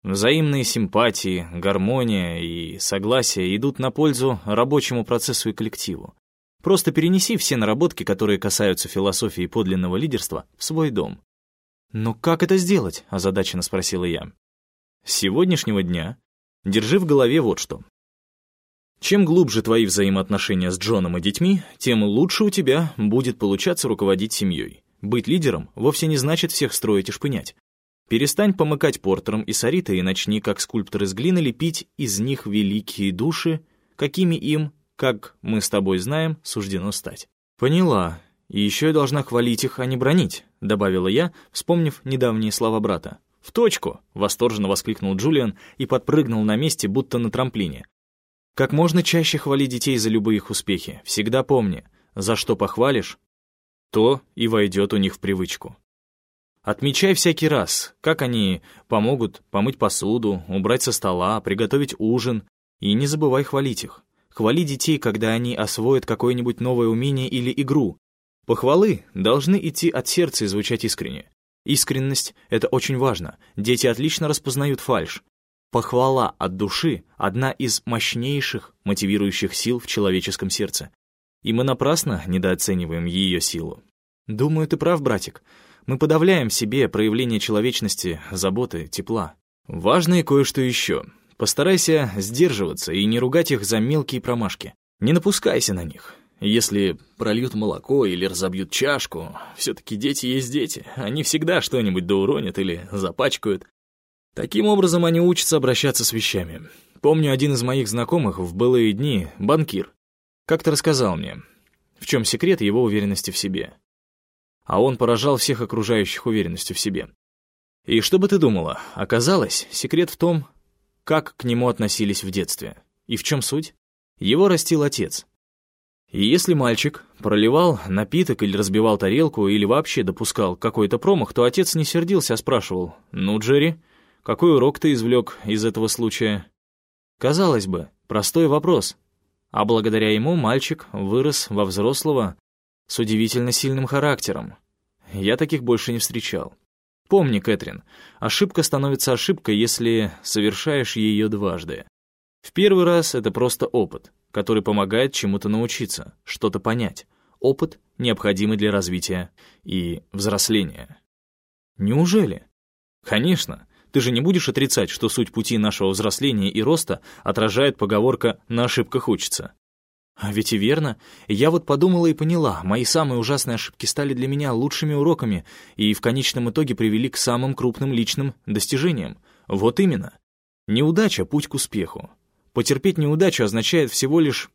Взаимные симпатии, гармония и согласие идут на пользу рабочему процессу и коллективу. Просто перенеси все наработки, которые касаются философии подлинного лидерства, в свой дом. «Но как это сделать?» — озадаченно спросила я. «С сегодняшнего дня держи в голове вот что. Чем глубже твои взаимоотношения с Джоном и детьми, тем лучше у тебя будет получаться руководить семьей. Быть лидером вовсе не значит всех строить и шпынять. Перестань помыкать портером и саритой и начни, как скульптор из глины, лепить из них великие души, какими им, как мы с тобой знаем, суждено стать. Поняла. И еще я должна хвалить их, а не бронить, добавила я, вспомнив недавние слова брата. «В точку!» — восторженно воскликнул Джулиан и подпрыгнул на месте, будто на трамплине. Как можно чаще хвали детей за любые их успехи. Всегда помни, за что похвалишь, то и войдет у них в привычку. Отмечай всякий раз, как они помогут помыть посуду, убрать со стола, приготовить ужин, и не забывай хвалить их. Хвали детей, когда они освоят какое-нибудь новое умение или игру. Похвалы должны идти от сердца и звучать искренне. Искренность — это очень важно. Дети отлично распознают фальшь. Похвала от души — одна из мощнейших мотивирующих сил в человеческом сердце. И мы напрасно недооцениваем ее силу. Думаю, ты прав, братик. Мы подавляем в себе проявление человечности, заботы, тепла. Важно и кое-что еще. Постарайся сдерживаться и не ругать их за мелкие промашки. Не напускайся на них. Если прольют молоко или разобьют чашку, все-таки дети есть дети. Они всегда что-нибудь доуронят или запачкают. Таким образом, они учатся обращаться с вещами. Помню, один из моих знакомых в былые дни, банкир, как-то рассказал мне, в чем секрет его уверенности в себе. А он поражал всех окружающих уверенностью в себе. И что бы ты думала, оказалось, секрет в том, как к нему относились в детстве. И в чем суть? Его растил отец. И если мальчик проливал напиток или разбивал тарелку, или вообще допускал какой-то промах, то отец не сердился, а спрашивал, «Ну, Джерри, какой урок ты извлек из этого случая? Казалось бы, простой вопрос. А благодаря ему мальчик вырос во взрослого, с удивительно сильным характером. Я таких больше не встречал. Помни, Кэтрин, ошибка становится ошибкой, если совершаешь ее дважды. В первый раз это просто опыт, который помогает чему-то научиться, что-то понять. Опыт, необходимый для развития и взросления. Неужели? Конечно, ты же не будешь отрицать, что суть пути нашего взросления и роста отражает поговорка «на ошибках учится». А ведь и верно. Я вот подумала и поняла, мои самые ужасные ошибки стали для меня лучшими уроками и в конечном итоге привели к самым крупным личным достижениям. Вот именно. Неудача — путь к успеху. Потерпеть неудачу означает всего лишь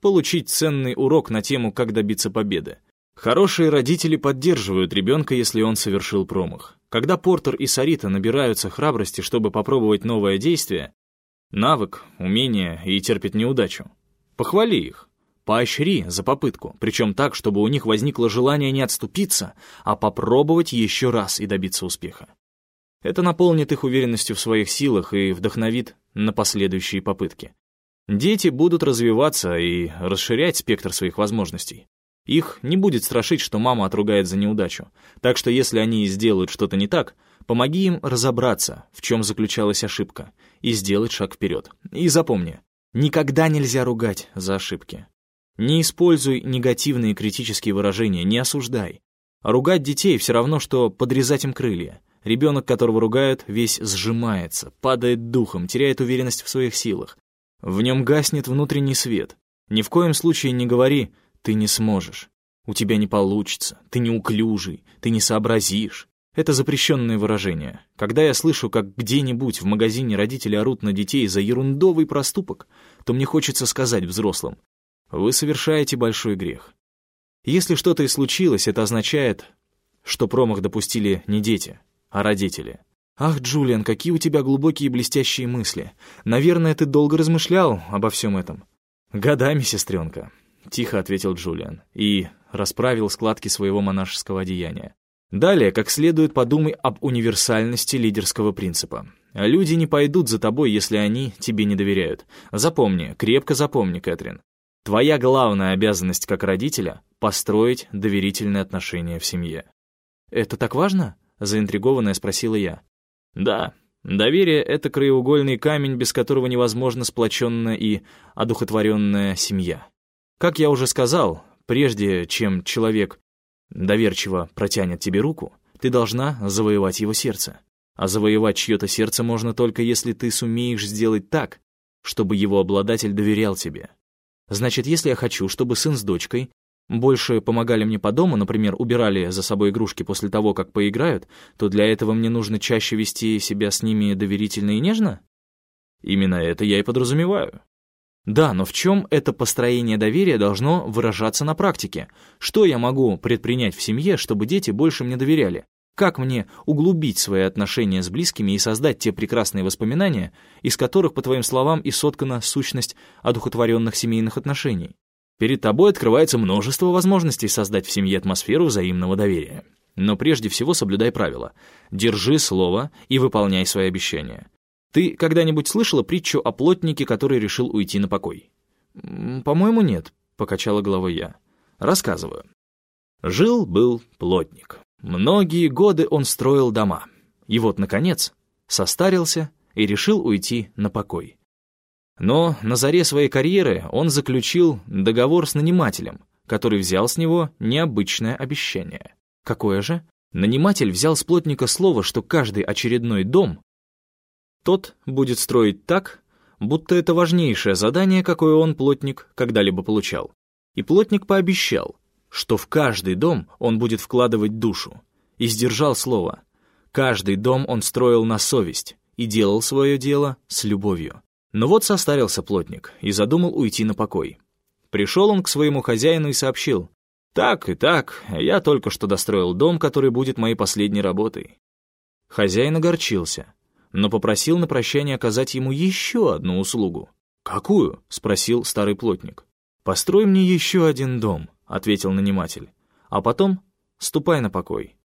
получить ценный урок на тему «Как добиться победы». Хорошие родители поддерживают ребенка, если он совершил промах. Когда Портер и Сарита набираются храбрости, чтобы попробовать новое действие, навык, умение и терпят неудачу, Похвали их. Поощри за попытку, причем так, чтобы у них возникло желание не отступиться, а попробовать еще раз и добиться успеха. Это наполнит их уверенностью в своих силах и вдохновит на последующие попытки. Дети будут развиваться и расширять спектр своих возможностей. Их не будет страшить, что мама отругает за неудачу. Так что если они сделают что-то не так, помоги им разобраться, в чем заключалась ошибка, и сделать шаг вперед. И запомни, Никогда нельзя ругать за ошибки. Не используй негативные критические выражения, не осуждай. ругать детей все равно, что подрезать им крылья. Ребенок, которого ругают, весь сжимается, падает духом, теряет уверенность в своих силах. В нем гаснет внутренний свет. Ни в коем случае не говори «ты не сможешь», «у тебя не получится», «ты неуклюжий», «ты не сообразишь». Это запрещенные выражения. Когда я слышу, как где-нибудь в магазине родители орут на детей за ерундовый проступок, то мне хочется сказать взрослым, вы совершаете большой грех. Если что-то и случилось, это означает, что промах допустили не дети, а родители. «Ах, Джулиан, какие у тебя глубокие и блестящие мысли. Наверное, ты долго размышлял обо всем этом». «Годами, сестренка», — тихо ответил Джулиан и расправил складки своего монашеского одеяния. Далее, как следует, подумай об универсальности лидерского принципа. Люди не пойдут за тобой, если они тебе не доверяют. Запомни, крепко запомни, Кэтрин. Твоя главная обязанность как родителя — построить доверительные отношения в семье. «Это так важно?» — заинтригованная спросила я. «Да, доверие — это краеугольный камень, без которого невозможна сплоченная и одухотворенная семья. Как я уже сказал, прежде чем человек доверчиво протянет тебе руку, ты должна завоевать его сердце. А завоевать чье-то сердце можно только если ты сумеешь сделать так, чтобы его обладатель доверял тебе. Значит, если я хочу, чтобы сын с дочкой больше помогали мне по дому, например, убирали за собой игрушки после того, как поиграют, то для этого мне нужно чаще вести себя с ними доверительно и нежно? Именно это я и подразумеваю. Да, но в чем это построение доверия должно выражаться на практике? Что я могу предпринять в семье, чтобы дети больше мне доверяли? Как мне углубить свои отношения с близкими и создать те прекрасные воспоминания, из которых, по твоим словам, и соткана сущность одухотворенных семейных отношений? Перед тобой открывается множество возможностей создать в семье атмосферу взаимного доверия. Но прежде всего соблюдай правила. Держи слово и выполняй свои обещания. Ты когда-нибудь слышала притчу о плотнике, который решил уйти на покой? По-моему, нет, покачала головой я. Рассказываю. Жил-был плотник. Многие годы он строил дома. И вот, наконец, состарился и решил уйти на покой. Но на заре своей карьеры он заключил договор с нанимателем, который взял с него необычное обещание. Какое же? Наниматель взял с плотника слово, что каждый очередной дом тот будет строить так, будто это важнейшее задание, какое он, плотник, когда-либо получал. И плотник пообещал, что в каждый дом он будет вкладывать душу, и сдержал слово. Каждый дом он строил на совесть и делал свое дело с любовью. Но вот состарился плотник и задумал уйти на покой. Пришел он к своему хозяину и сообщил, «Так и так, я только что достроил дом, который будет моей последней работой». Хозяин огорчился, но попросил на прощание оказать ему еще одну услугу. «Какую?» — спросил старый плотник. «Построй мне еще один дом», — ответил наниматель. «А потом ступай на покой».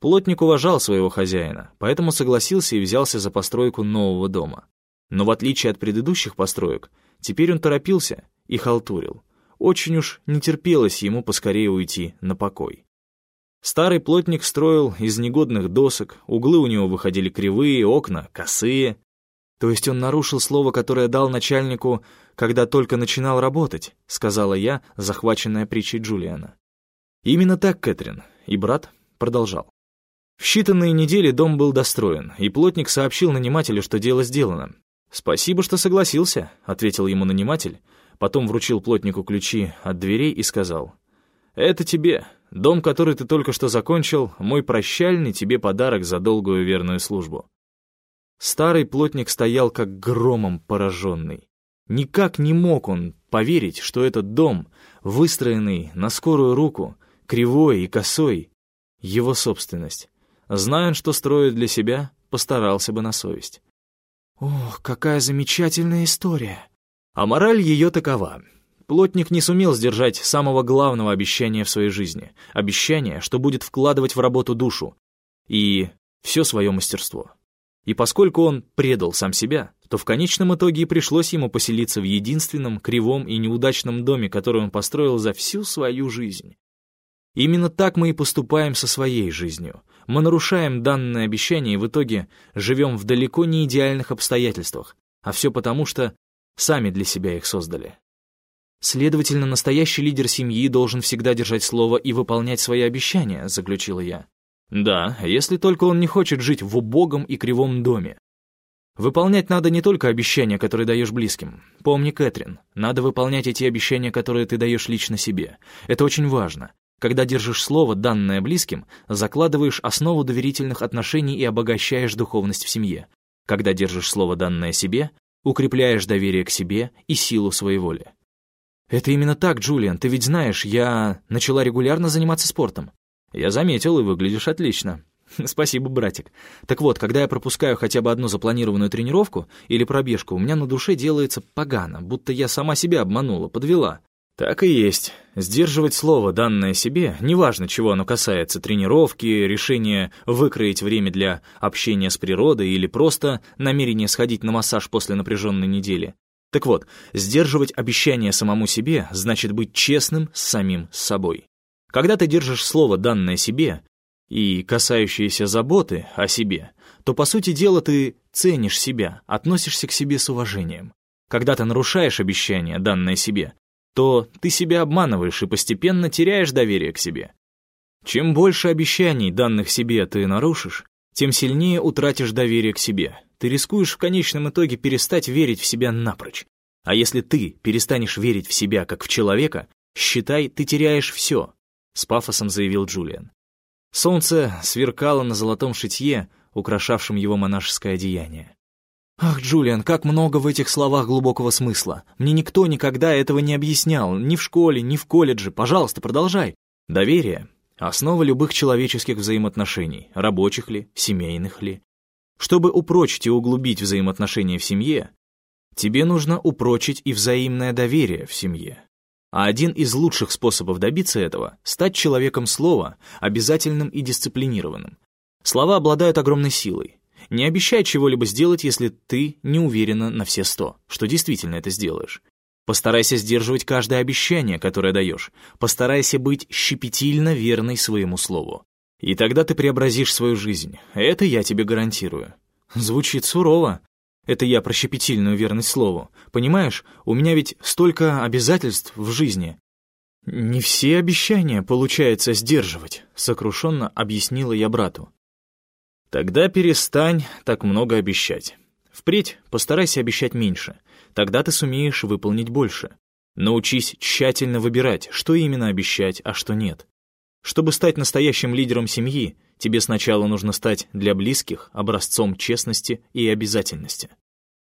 Плотник уважал своего хозяина, поэтому согласился и взялся за постройку нового дома. Но в отличие от предыдущих построек, теперь он торопился и халтурил. очень уж не терпелось ему поскорее уйти на покой. Старый плотник строил из негодных досок, углы у него выходили кривые, окна косые. То есть он нарушил слово, которое дал начальнику, когда только начинал работать, сказала я, захваченная притчей Джулиана. Именно так, Кэтрин, и брат продолжал. В считанные недели дом был достроен, и плотник сообщил нанимателю, что дело сделано. «Спасибо, что согласился», — ответил ему наниматель, потом вручил плотнику ключи от дверей и сказал, «Это тебе. Дом, который ты только что закончил, мой прощальный тебе подарок за долгую верную службу». Старый плотник стоял как громом пораженный. Никак не мог он поверить, что этот дом, выстроенный на скорую руку, кривой и косой, его собственность. Зная, что строит для себя, постарался бы на совесть. «Ох, какая замечательная история!» А мораль ее такова. Плотник не сумел сдержать самого главного обещания в своей жизни. Обещание, что будет вкладывать в работу душу и все свое мастерство. И поскольку он предал сам себя, то в конечном итоге и пришлось ему поселиться в единственном кривом и неудачном доме, который он построил за всю свою жизнь. Именно так мы и поступаем со своей жизнью. Мы нарушаем данное обещание и в итоге живем в далеко не идеальных обстоятельствах, а все потому, что сами для себя их создали. Следовательно, настоящий лидер семьи должен всегда держать слово и выполнять свои обещания, заключила я. Да, если только он не хочет жить в убогом и кривом доме. Выполнять надо не только обещания, которые даешь близким. Помни, Кэтрин, надо выполнять эти обещания, которые ты даешь лично себе. Это очень важно. Когда держишь слово, данное близким, закладываешь основу доверительных отношений и обогащаешь духовность в семье. Когда держишь слово, данное себе, укрепляешь доверие к себе и силу своей воли. «Это именно так, Джулиан, ты ведь знаешь, я начала регулярно заниматься спортом». «Я заметил, и выглядишь отлично». «Спасибо, братик. Так вот, когда я пропускаю хотя бы одну запланированную тренировку или пробежку, у меня на душе делается погано, будто я сама себя обманула, подвела. Так и есть. Сдерживать слово, данное себе, неважно, чего оно касается, тренировки, решения выкроить время для общения с природой или просто намерение сходить на массаж после напряженной недели. Так вот, сдерживать обещание самому себе значит быть честным с самим собой. Когда ты держишь слово, данное себе, и касающееся заботы о себе, то, по сути дела, ты ценишь себя, относишься к себе с уважением. Когда ты нарушаешь обещание, данное себе, то ты себя обманываешь и постепенно теряешь доверие к себе. Чем больше обещаний, данных себе, ты нарушишь, тем сильнее утратишь доверие к себе. Ты рискуешь в конечном итоге перестать верить в себя напрочь. А если ты перестанешь верить в себя как в человека, считай, ты теряешь все, с пафосом заявил Джулиан. Солнце сверкало на золотом шитье, украшавшем его монашеское одеяние. «Ах, Джулиан, как много в этих словах глубокого смысла. Мне никто никогда этого не объяснял, ни в школе, ни в колледже. Пожалуйста, продолжай». Доверие — основа любых человеческих взаимоотношений, рабочих ли, семейных ли. Чтобы упрочить и углубить взаимоотношения в семье, тебе нужно упрочить и взаимное доверие в семье. А один из лучших способов добиться этого — стать человеком слова, обязательным и дисциплинированным. Слова обладают огромной силой. Не обещай чего-либо сделать, если ты не уверена на все сто, что действительно это сделаешь. Постарайся сдерживать каждое обещание, которое даешь. Постарайся быть щепетильно верной своему слову. И тогда ты преобразишь свою жизнь. Это я тебе гарантирую. Звучит сурово. Это я про щепетильную верность слову. Понимаешь, у меня ведь столько обязательств в жизни. Не все обещания получается сдерживать, сокрушенно объяснила я брату. Тогда перестань так много обещать. Впредь постарайся обещать меньше, тогда ты сумеешь выполнить больше. Научись тщательно выбирать, что именно обещать, а что нет. Чтобы стать настоящим лидером семьи, тебе сначала нужно стать для близких образцом честности и обязательности.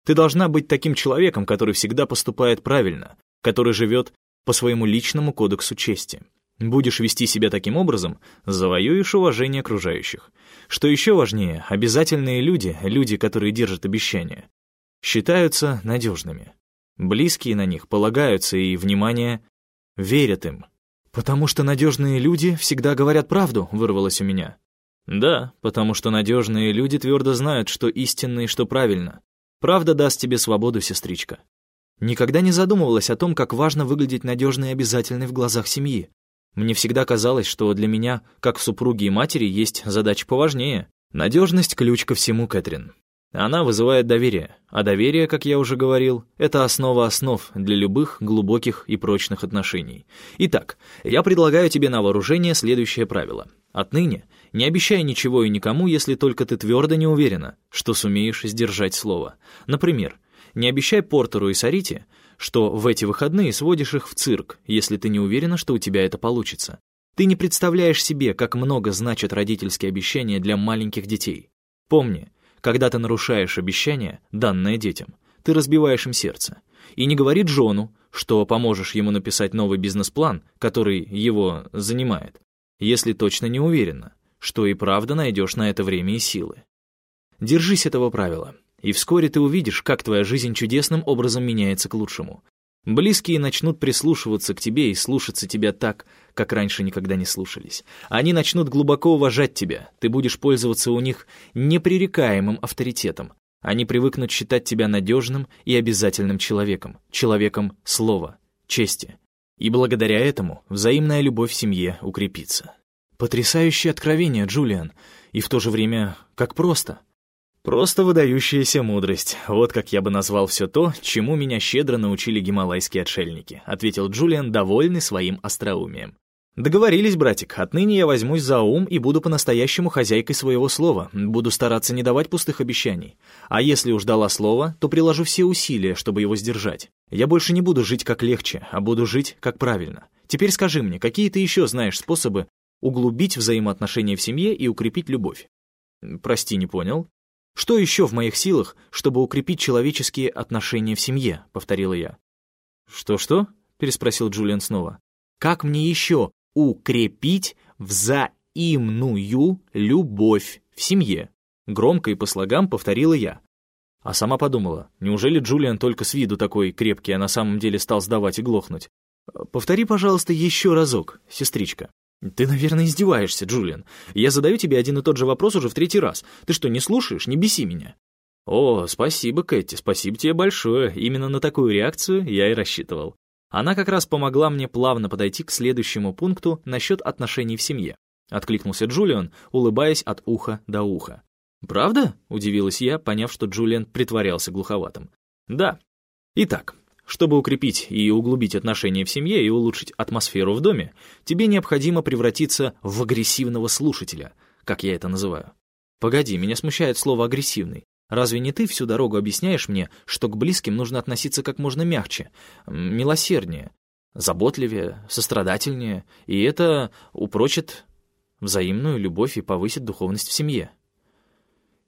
Ты должна быть таким человеком, который всегда поступает правильно, который живет по своему личному кодексу чести. Будешь вести себя таким образом, завоюешь уважение окружающих. Что еще важнее, обязательные люди, люди, которые держат обещания, считаются надежными. Близкие на них полагаются и, внимание, верят им. «Потому что надежные люди всегда говорят правду», — вырвалось у меня. «Да, потому что надежные люди твердо знают, что истинно и что правильно. Правда даст тебе свободу, сестричка». Никогда не задумывалась о том, как важно выглядеть надежной и обязательной в глазах семьи. Мне всегда казалось, что для меня, как супруги и матери, есть задача поважнее. Надежность — ключ ко всему, Кэтрин. Она вызывает доверие, а доверие, как я уже говорил, это основа основ для любых глубоких и прочных отношений. Итак, я предлагаю тебе на вооружение следующее правило. Отныне не обещай ничего и никому, если только ты твердо не уверена, что сумеешь сдержать слово. Например, не обещай Портеру и Сарите, что в эти выходные сводишь их в цирк, если ты не уверена, что у тебя это получится. Ты не представляешь себе, как много значат родительские обещания для маленьких детей. Помни, когда ты нарушаешь обещание, данное детям, ты разбиваешь им сердце. И не говори Джону, что поможешь ему написать новый бизнес-план, который его занимает, если точно не уверена, что и правда найдешь на это время и силы. Держись этого правила, и вскоре ты увидишь, как твоя жизнь чудесным образом меняется к лучшему. Близкие начнут прислушиваться к тебе и слушаться тебя так, как раньше никогда не слушались. Они начнут глубоко уважать тебя, ты будешь пользоваться у них непререкаемым авторитетом. Они привыкнут считать тебя надежным и обязательным человеком, человеком слова, чести. И благодаря этому взаимная любовь в семье укрепится. Потрясающее откровение, Джулиан, и в то же время как просто — Просто выдающаяся мудрость. Вот как я бы назвал все то, чему меня щедро научили гималайские отшельники, ответил Джулиан, довольный своим остроумием. Договорились, братик, отныне я возьмусь за ум и буду по-настоящему хозяйкой своего слова, буду стараться не давать пустых обещаний. А если уж дала слово, то приложу все усилия, чтобы его сдержать. Я больше не буду жить как легче, а буду жить как правильно. Теперь скажи мне, какие ты еще знаешь способы углубить взаимоотношения в семье и укрепить любовь? Прости, не понял. «Что еще в моих силах, чтобы укрепить человеческие отношения в семье?» — повторила я. «Что-что?» — переспросил Джулиан снова. «Как мне еще укрепить взаимную любовь в семье?» Громко и по слогам повторила я. А сама подумала, неужели Джулиан только с виду такой крепкий, а на самом деле стал сдавать и глохнуть? «Повтори, пожалуйста, еще разок, сестричка». «Ты, наверное, издеваешься, Джулиан. Я задаю тебе один и тот же вопрос уже в третий раз. Ты что, не слушаешь? Не беси меня». «О, спасибо, Кэти, спасибо тебе большое. Именно на такую реакцию я и рассчитывал». Она как раз помогла мне плавно подойти к следующему пункту насчет отношений в семье. Откликнулся Джулиан, улыбаясь от уха до уха. «Правда?» — удивилась я, поняв, что Джулиан притворялся глуховатым. «Да. Итак, чтобы укрепить и углубить отношения в семье и улучшить атмосферу в доме, тебе необходимо превратиться в агрессивного слушателя, как я это называю. Погоди, меня смущает слово «агрессивный». Разве не ты всю дорогу объясняешь мне, что к близким нужно относиться как можно мягче, милосерднее, заботливее, сострадательнее, и это упрочит взаимную любовь и повысит духовность в семье?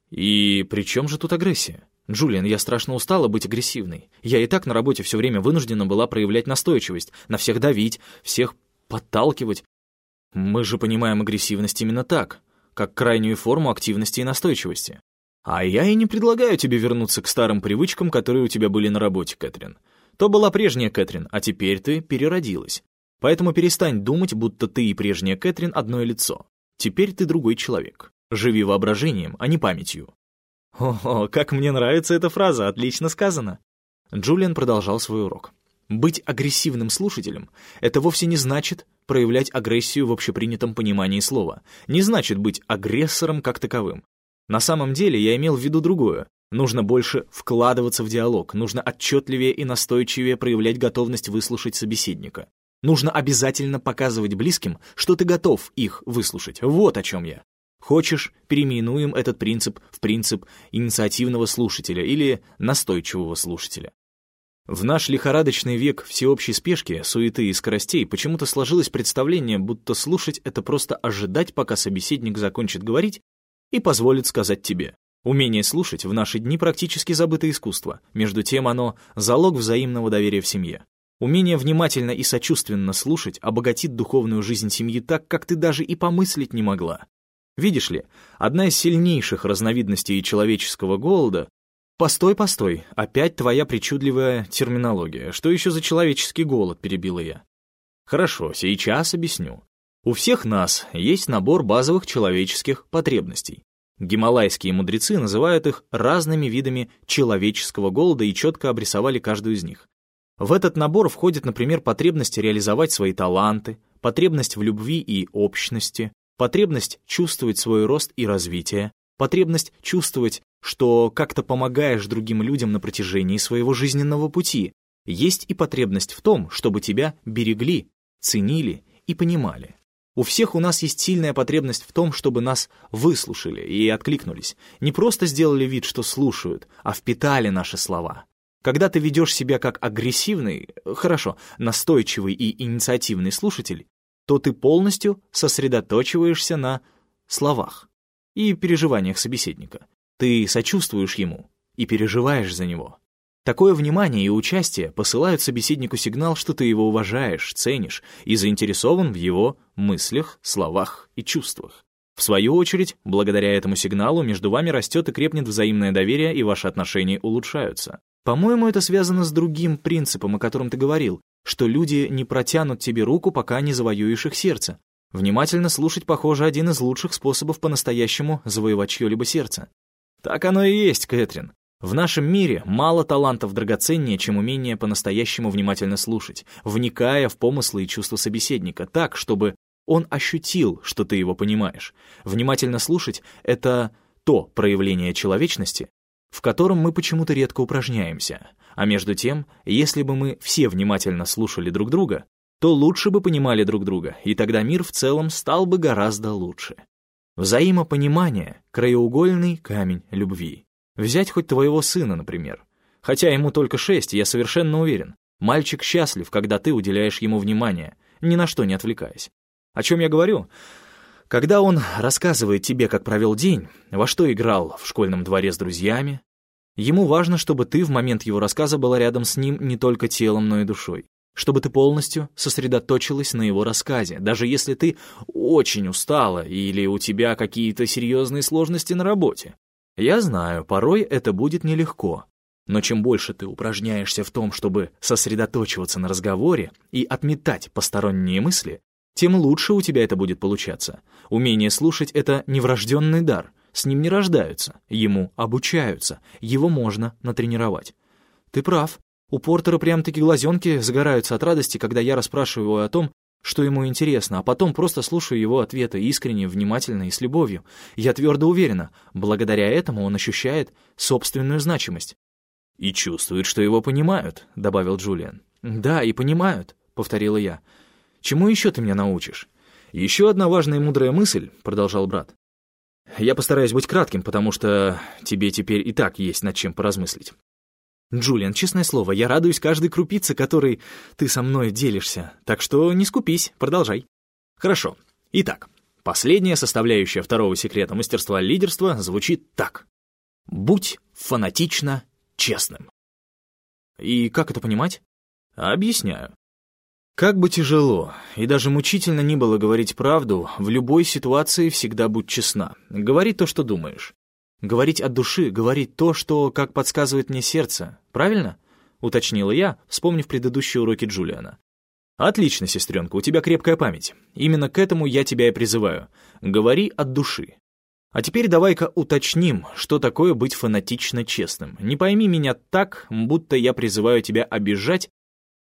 И при чем же тут агрессия? «Джулиан, я страшно устала быть агрессивной. Я и так на работе все время вынуждена была проявлять настойчивость, на всех давить, всех подталкивать. Мы же понимаем агрессивность именно так, как крайнюю форму активности и настойчивости. А я и не предлагаю тебе вернуться к старым привычкам, которые у тебя были на работе, Кэтрин. То была прежняя Кэтрин, а теперь ты переродилась. Поэтому перестань думать, будто ты и прежняя Кэтрин одно лицо. Теперь ты другой человек. Живи воображением, а не памятью. «О, как мне нравится эта фраза, отлично сказано!» Джулиан продолжал свой урок. «Быть агрессивным слушателем — это вовсе не значит проявлять агрессию в общепринятом понимании слова, не значит быть агрессором как таковым. На самом деле я имел в виду другое. Нужно больше вкладываться в диалог, нужно отчетливее и настойчивее проявлять готовность выслушать собеседника. Нужно обязательно показывать близким, что ты готов их выслушать. Вот о чем я. Хочешь, переименуем этот принцип в принцип инициативного слушателя или настойчивого слушателя. В наш лихорадочный век всеобщей спешки, суеты и скоростей почему-то сложилось представление, будто слушать — это просто ожидать, пока собеседник закончит говорить и позволит сказать тебе. Умение слушать в наши дни практически забытое искусство, между тем оно — залог взаимного доверия в семье. Умение внимательно и сочувственно слушать обогатит духовную жизнь семьи так, как ты даже и помыслить не могла. Видишь ли, одна из сильнейших разновидностей человеческого голода «Постой, постой, опять твоя причудливая терминология. Что еще за человеческий голод?» — перебила я. «Хорошо, сейчас объясню. У всех нас есть набор базовых человеческих потребностей. Гималайские мудрецы называют их разными видами человеческого голода и четко обрисовали каждую из них. В этот набор входит, например, потребность реализовать свои таланты, потребность в любви и общности, потребность чувствовать свой рост и развитие, потребность чувствовать, что как-то помогаешь другим людям на протяжении своего жизненного пути. Есть и потребность в том, чтобы тебя берегли, ценили и понимали. У всех у нас есть сильная потребность в том, чтобы нас выслушали и откликнулись. Не просто сделали вид, что слушают, а впитали наши слова. Когда ты ведешь себя как агрессивный, хорошо, настойчивый и инициативный слушатель, то ты полностью сосредоточиваешься на словах и переживаниях собеседника. Ты сочувствуешь ему и переживаешь за него. Такое внимание и участие посылают собеседнику сигнал, что ты его уважаешь, ценишь и заинтересован в его мыслях, словах и чувствах. В свою очередь, благодаря этому сигналу между вами растет и крепнет взаимное доверие, и ваши отношения улучшаются. По-моему, это связано с другим принципом, о котором ты говорил, что люди не протянут тебе руку, пока не завоюешь их сердце. Внимательно слушать, похоже, один из лучших способов по-настоящему завоевать чье-либо сердце. Так оно и есть, Кэтрин. В нашем мире мало талантов драгоценнее, чем умение по-настоящему внимательно слушать, вникая в помыслы и чувства собеседника так, чтобы он ощутил, что ты его понимаешь. Внимательно слушать — это то проявление человечности, в котором мы почему-то редко упражняемся. А между тем, если бы мы все внимательно слушали друг друга, то лучше бы понимали друг друга, и тогда мир в целом стал бы гораздо лучше. Взаимопонимание — краеугольный камень любви. Взять хоть твоего сына, например. Хотя ему только шесть, я совершенно уверен. Мальчик счастлив, когда ты уделяешь ему внимание, ни на что не отвлекаясь. О чем я говорю? Когда он рассказывает тебе, как провел день, во что играл в школьном дворе с друзьями, ему важно, чтобы ты в момент его рассказа была рядом с ним не только телом, но и душой. Чтобы ты полностью сосредоточилась на его рассказе, даже если ты очень устала или у тебя какие-то серьезные сложности на работе. Я знаю, порой это будет нелегко, но чем больше ты упражняешься в том, чтобы сосредоточиваться на разговоре и отметать посторонние мысли, тем лучше у тебя это будет получаться. Умение слушать — это неврожденный дар, с ним не рождаются, ему обучаются, его можно натренировать. Ты прав, у Портера прям-таки глазенки загораются от радости, когда я расспрашиваю о том, что ему интересно, а потом просто слушаю его ответы искренне, внимательно и с любовью. Я твердо уверена, благодаря этому он ощущает собственную значимость. «И чувствует, что его понимают», — добавил Джулиан. «Да, и понимают», — повторила я. «Чему еще ты меня научишь?» «Еще одна важная и мудрая мысль», — продолжал брат. «Я постараюсь быть кратким, потому что тебе теперь и так есть над чем поразмыслить. «Джулиан, честное слово, я радуюсь каждой крупице, которой ты со мной делишься, так что не скупись, продолжай». «Хорошо. Итак, последняя составляющая второго секрета мастерства лидерства звучит так. Будь фанатично честным». И как это понимать? Объясняю. Как бы тяжело и даже мучительно ни было говорить правду, в любой ситуации всегда будь честна. Говори то, что думаешь. Говорить от души, говорить то, что, как подсказывает мне сердце, правильно?» — уточнила я, вспомнив предыдущие уроки Джулиана. «Отлично, сестренка, у тебя крепкая память. Именно к этому я тебя и призываю. Говори от души. А теперь давай-ка уточним, что такое быть фанатично честным. Не пойми меня так, будто я призываю тебя обижать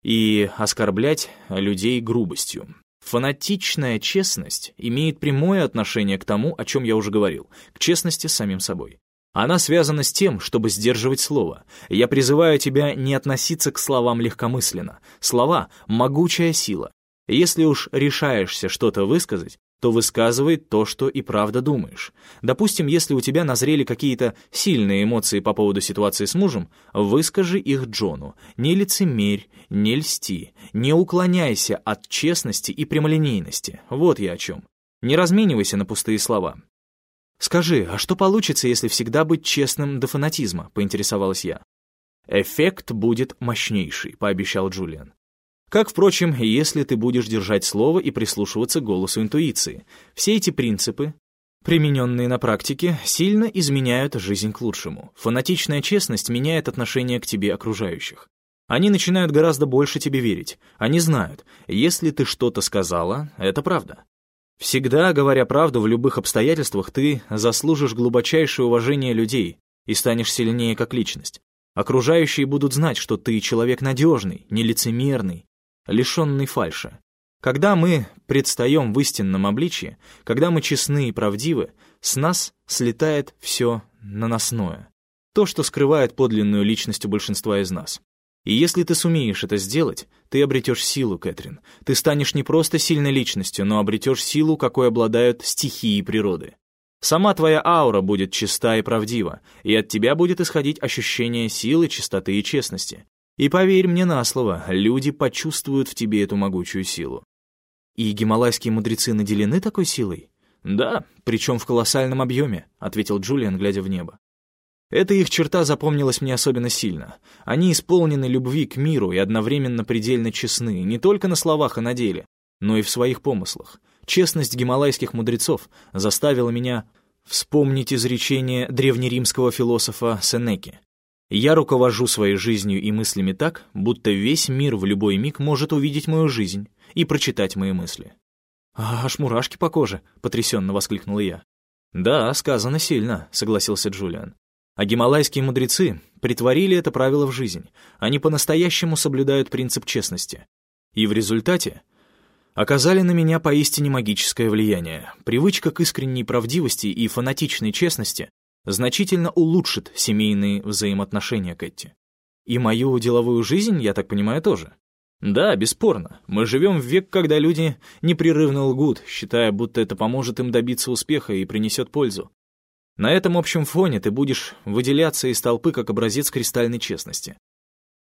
и оскорблять людей грубостью. Фанатичная честность имеет прямое отношение к тому, о чем я уже говорил, к честности с самим собой. Она связана с тем, чтобы сдерживать слово. Я призываю тебя не относиться к словам легкомысленно. Слова — могучая сила. Если уж решаешься что-то высказать, то высказывай то, что и правда думаешь. Допустим, если у тебя назрели какие-то сильные эмоции по поводу ситуации с мужем, выскажи их Джону. Не лицемерь, не льсти, не уклоняйся от честности и прямолинейности. Вот я о чем. Не разменивайся на пустые слова. «Скажи, а что получится, если всегда быть честным до фанатизма?» — поинтересовалась я. «Эффект будет мощнейший», — пообещал Джулиан. Как, впрочем, если ты будешь держать слово и прислушиваться к голосу интуиции. Все эти принципы, примененные на практике, сильно изменяют жизнь к лучшему. Фанатичная честность меняет отношение к тебе окружающих. Они начинают гораздо больше тебе верить. Они знают, если ты что-то сказала, это правда. Всегда, говоря правду в любых обстоятельствах, ты заслужишь глубочайшее уважение людей и станешь сильнее как личность. Окружающие будут знать, что ты человек надежный, нелицемерный, лишенный фальши. Когда мы предстаем в истинном обличье, когда мы честны и правдивы, с нас слетает все наносное. То, что скрывает подлинную личность у большинства из нас. И если ты сумеешь это сделать, ты обретешь силу, Кэтрин. Ты станешь не просто сильной личностью, но обретешь силу, какой обладают стихии природы. Сама твоя аура будет чиста и правдива, и от тебя будет исходить ощущение силы, чистоты и честности. И поверь мне на слово, люди почувствуют в тебе эту могучую силу. И гималайские мудрецы наделены такой силой? Да, причем в колоссальном объеме, ответил Джулиан, глядя в небо. Эта их черта запомнилась мне особенно сильно. Они исполнены любви к миру и одновременно предельно честны, не только на словах и на деле, но и в своих помыслах. Честность гималайских мудрецов заставила меня вспомнить изречение древнеримского философа Сенеки. «Я руковожу своей жизнью и мыслями так, будто весь мир в любой миг может увидеть мою жизнь и прочитать мои мысли». «Аж мурашки по коже!» — потрясенно воскликнула я. «Да, сказано сильно», — согласился Джулиан. А гималайские мудрецы притворили это правило в жизнь. Они по-настоящему соблюдают принцип честности. И в результате оказали на меня поистине магическое влияние. Привычка к искренней правдивости и фанатичной честности значительно улучшит семейные взаимоотношения Кэти. И мою деловую жизнь, я так понимаю, тоже. Да, бесспорно. Мы живем в век, когда люди непрерывно лгут, считая, будто это поможет им добиться успеха и принесет пользу. На этом общем фоне ты будешь выделяться из толпы как образец кристальной честности.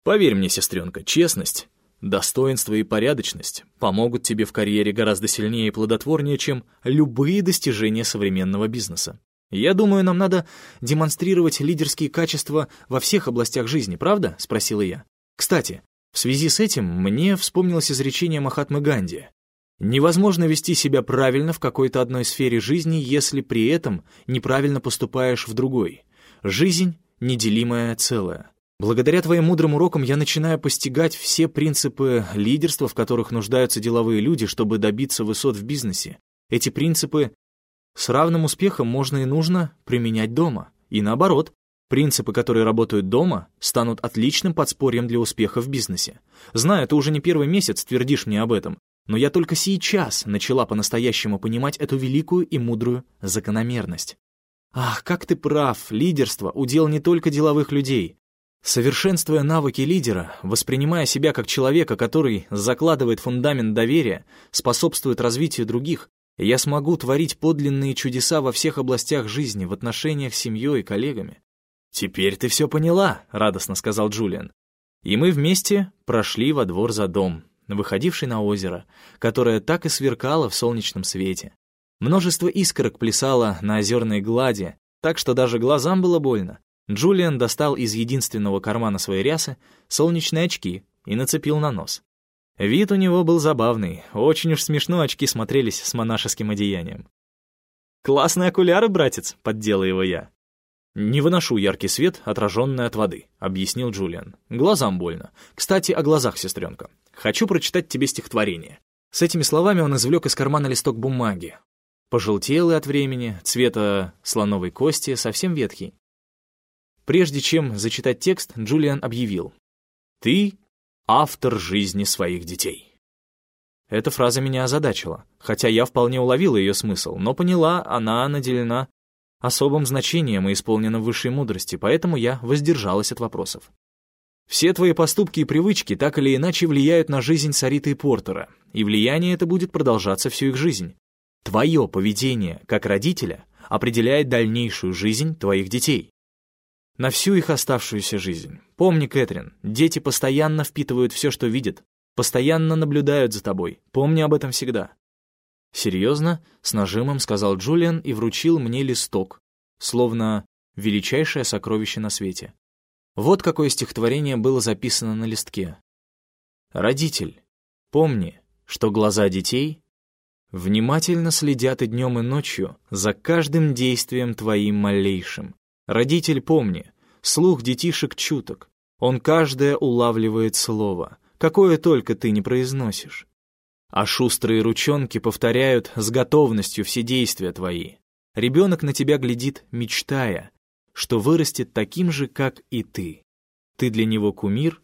Поверь мне, сестренка, честность Достоинство и порядочность помогут тебе в карьере гораздо сильнее и плодотворнее, чем любые достижения современного бизнеса. Я думаю, нам надо демонстрировать лидерские качества во всех областях жизни, правда? спросила я. Кстати, в связи с этим мне вспомнилось изречение Махатмы Ганди. Невозможно вести себя правильно в какой-то одной сфере жизни, если при этом неправильно поступаешь в другой. Жизнь — неделимое целое. Благодаря твоим мудрым урокам я начинаю постигать все принципы лидерства, в которых нуждаются деловые люди, чтобы добиться высот в бизнесе. Эти принципы с равным успехом можно и нужно применять дома. И наоборот, принципы, которые работают дома, станут отличным подспорьем для успеха в бизнесе. Знаю, ты уже не первый месяц твердишь мне об этом, но я только сейчас начала по-настоящему понимать эту великую и мудрую закономерность. Ах, как ты прав, лидерство — удел не только деловых людей. Совершенствуя навыки лидера, воспринимая себя как человека, который закладывает фундамент доверия, способствует развитию других, я смогу творить подлинные чудеса во всех областях жизни, в отношениях с семьей и коллегами. «Теперь ты все поняла», — радостно сказал Джулиан. И мы вместе прошли во двор за дом, выходивший на озеро, которое так и сверкало в солнечном свете. Множество искорок плясало на озерной глади, так что даже глазам было больно. Джулиан достал из единственного кармана своей рясы солнечные очки и нацепил на нос. Вид у него был забавный, очень уж смешно очки смотрелись с монашеским одеянием. «Классные окуляры, братец!» — поддела его я. «Не выношу яркий свет, отраженный от воды», — объяснил Джулиан. «Глазам больно. Кстати, о глазах, сестренка. Хочу прочитать тебе стихотворение». С этими словами он извлек из кармана листок бумаги. Пожелтелый от времени, цвета слоновой кости, совсем ветхий. Прежде чем зачитать текст, Джулиан объявил. «Ты — автор жизни своих детей». Эта фраза меня озадачила, хотя я вполне уловила ее смысл, но поняла, она наделена особым значением и исполнена высшей мудрости, поэтому я воздержалась от вопросов. Все твои поступки и привычки так или иначе влияют на жизнь Сариты и Портера, и влияние это будет продолжаться всю их жизнь. Твое поведение, как родителя, определяет дальнейшую жизнь твоих детей на всю их оставшуюся жизнь. Помни, Кэтрин, дети постоянно впитывают все, что видят, постоянно наблюдают за тобой. Помни об этом всегда. Серьезно, с нажимом сказал Джулиан и вручил мне листок, словно величайшее сокровище на свете. Вот какое стихотворение было записано на листке. «Родитель, помни, что глаза детей внимательно следят и днем, и ночью за каждым действием твоим малейшим, Родитель, помни, слух детишек чуток. Он каждое улавливает слово, какое только ты не произносишь. А шустрые ручонки повторяют с готовностью все действия твои. Ребенок на тебя глядит, мечтая, что вырастет таким же, как и ты. Ты для него кумир,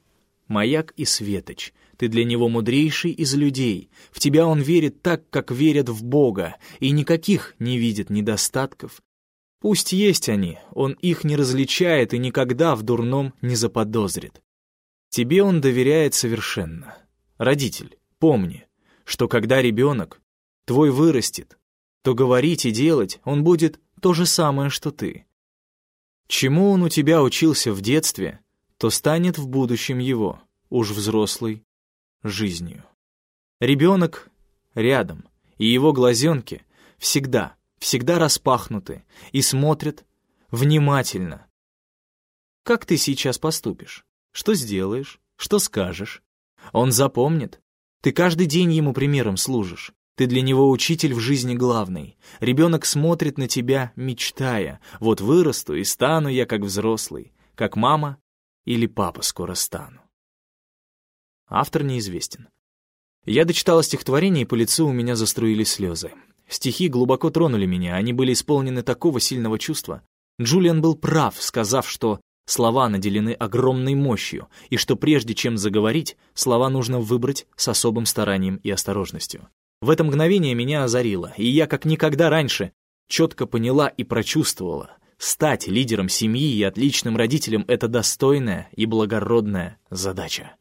маяк и светоч. Ты для него мудрейший из людей. В тебя он верит так, как верят в Бога, и никаких не видит недостатков. Пусть есть они, он их не различает и никогда в дурном не заподозрит. Тебе он доверяет совершенно. Родитель, помни, что когда ребенок твой вырастет, то говорить и делать он будет то же самое, что ты. Чему он у тебя учился в детстве, то станет в будущем его, уж взрослый, жизнью. Ребенок рядом, и его глазенки всегда, всегда распахнуты и смотрят внимательно. Как ты сейчас поступишь? Что сделаешь? Что скажешь? Он запомнит. Ты каждый день ему примером служишь. Ты для него учитель в жизни главный. Ребенок смотрит на тебя, мечтая. Вот вырасту и стану я как взрослый, как мама или папа скоро стану. Автор неизвестен. Я дочитала стихотворение, и по лицу у меня заструились слезы. Стихи глубоко тронули меня, они были исполнены такого сильного чувства. Джулиан был прав, сказав, что слова наделены огромной мощью, и что прежде чем заговорить, слова нужно выбрать с особым старанием и осторожностью. В это мгновение меня озарило, и я как никогда раньше четко поняла и прочувствовала. Стать лидером семьи и отличным родителем — это достойная и благородная задача.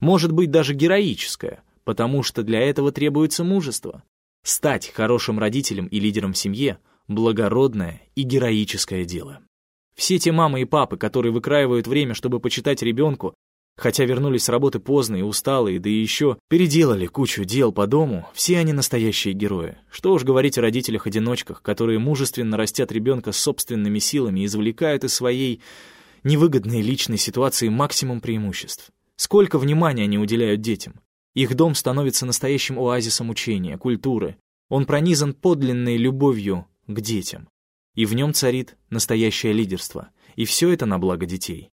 Может быть, даже героическая, потому что для этого требуется мужество. Стать хорошим родителем и лидером в семье — благородное и героическое дело. Все те мамы и папы, которые выкраивают время, чтобы почитать ребенку, Хотя вернулись с работы поздно и усталые, да и еще переделали кучу дел по дому, все они настоящие герои. Что уж говорить о родителях-одиночках, которые мужественно растят ребенка собственными силами и извлекают из своей невыгодной личной ситуации максимум преимуществ. Сколько внимания они уделяют детям. Их дом становится настоящим оазисом учения, культуры. Он пронизан подлинной любовью к детям. И в нем царит настоящее лидерство. И все это на благо детей.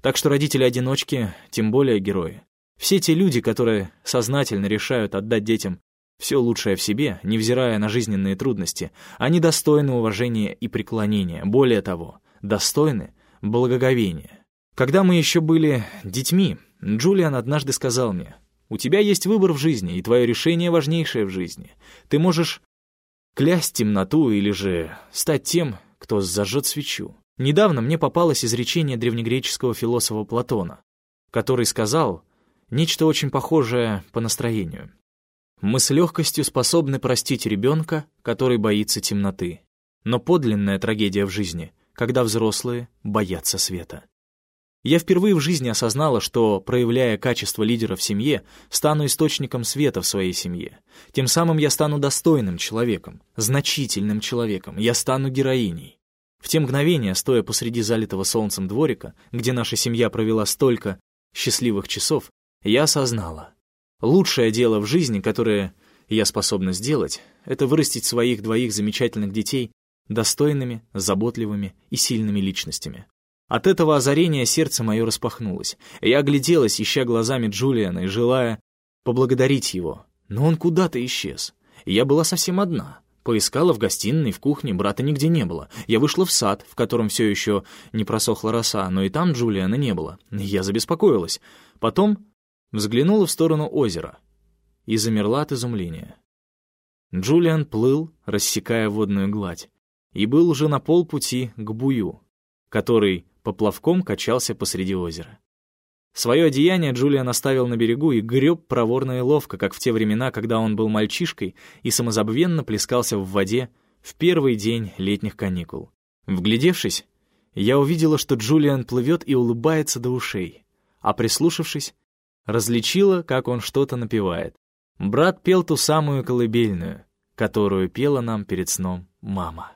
Так что родители-одиночки, тем более герои. Все те люди, которые сознательно решают отдать детям все лучшее в себе, невзирая на жизненные трудности, они достойны уважения и преклонения, более того, достойны благоговения. Когда мы еще были детьми, Джулиан однажды сказал мне, «У тебя есть выбор в жизни, и твое решение важнейшее в жизни. Ты можешь клясть темноту или же стать тем, кто зажжет свечу. Недавно мне попалось изречение древнегреческого философа Платона, который сказал нечто очень похожее по настроению. «Мы с легкостью способны простить ребенка, который боится темноты, но подлинная трагедия в жизни, когда взрослые боятся света». Я впервые в жизни осознала, что, проявляя качество лидера в семье, стану источником света в своей семье. Тем самым я стану достойным человеком, значительным человеком, я стану героиней. В те мгновения, стоя посреди залитого солнцем дворика, где наша семья провела столько счастливых часов, я осознала. Лучшее дело в жизни, которое я способна сделать, это вырастить своих двоих замечательных детей достойными, заботливыми и сильными личностями. От этого озарения сердце мое распахнулось. Я огляделась, ища глазами Джулиана и желая поблагодарить его. Но он куда-то исчез. я была совсем одна. Поискала в гостиной, в кухне, брата нигде не было. Я вышла в сад, в котором все еще не просохла роса, но и там Джулиана не было. Я забеспокоилась. Потом взглянула в сторону озера и замерла от изумления. Джулиан плыл, рассекая водную гладь, и был уже на полпути к бую, который поплавком качался посреди озера. Свое одеяние Джулиан оставил на берегу и греб проворно и ловко, как в те времена, когда он был мальчишкой и самозабвенно плескался в воде в первый день летних каникул. Вглядевшись, я увидела, что Джулиан плывет и улыбается до ушей, а прислушавшись, различила, как он что-то напевает. Брат пел ту самую колыбельную, которую пела нам перед сном мама.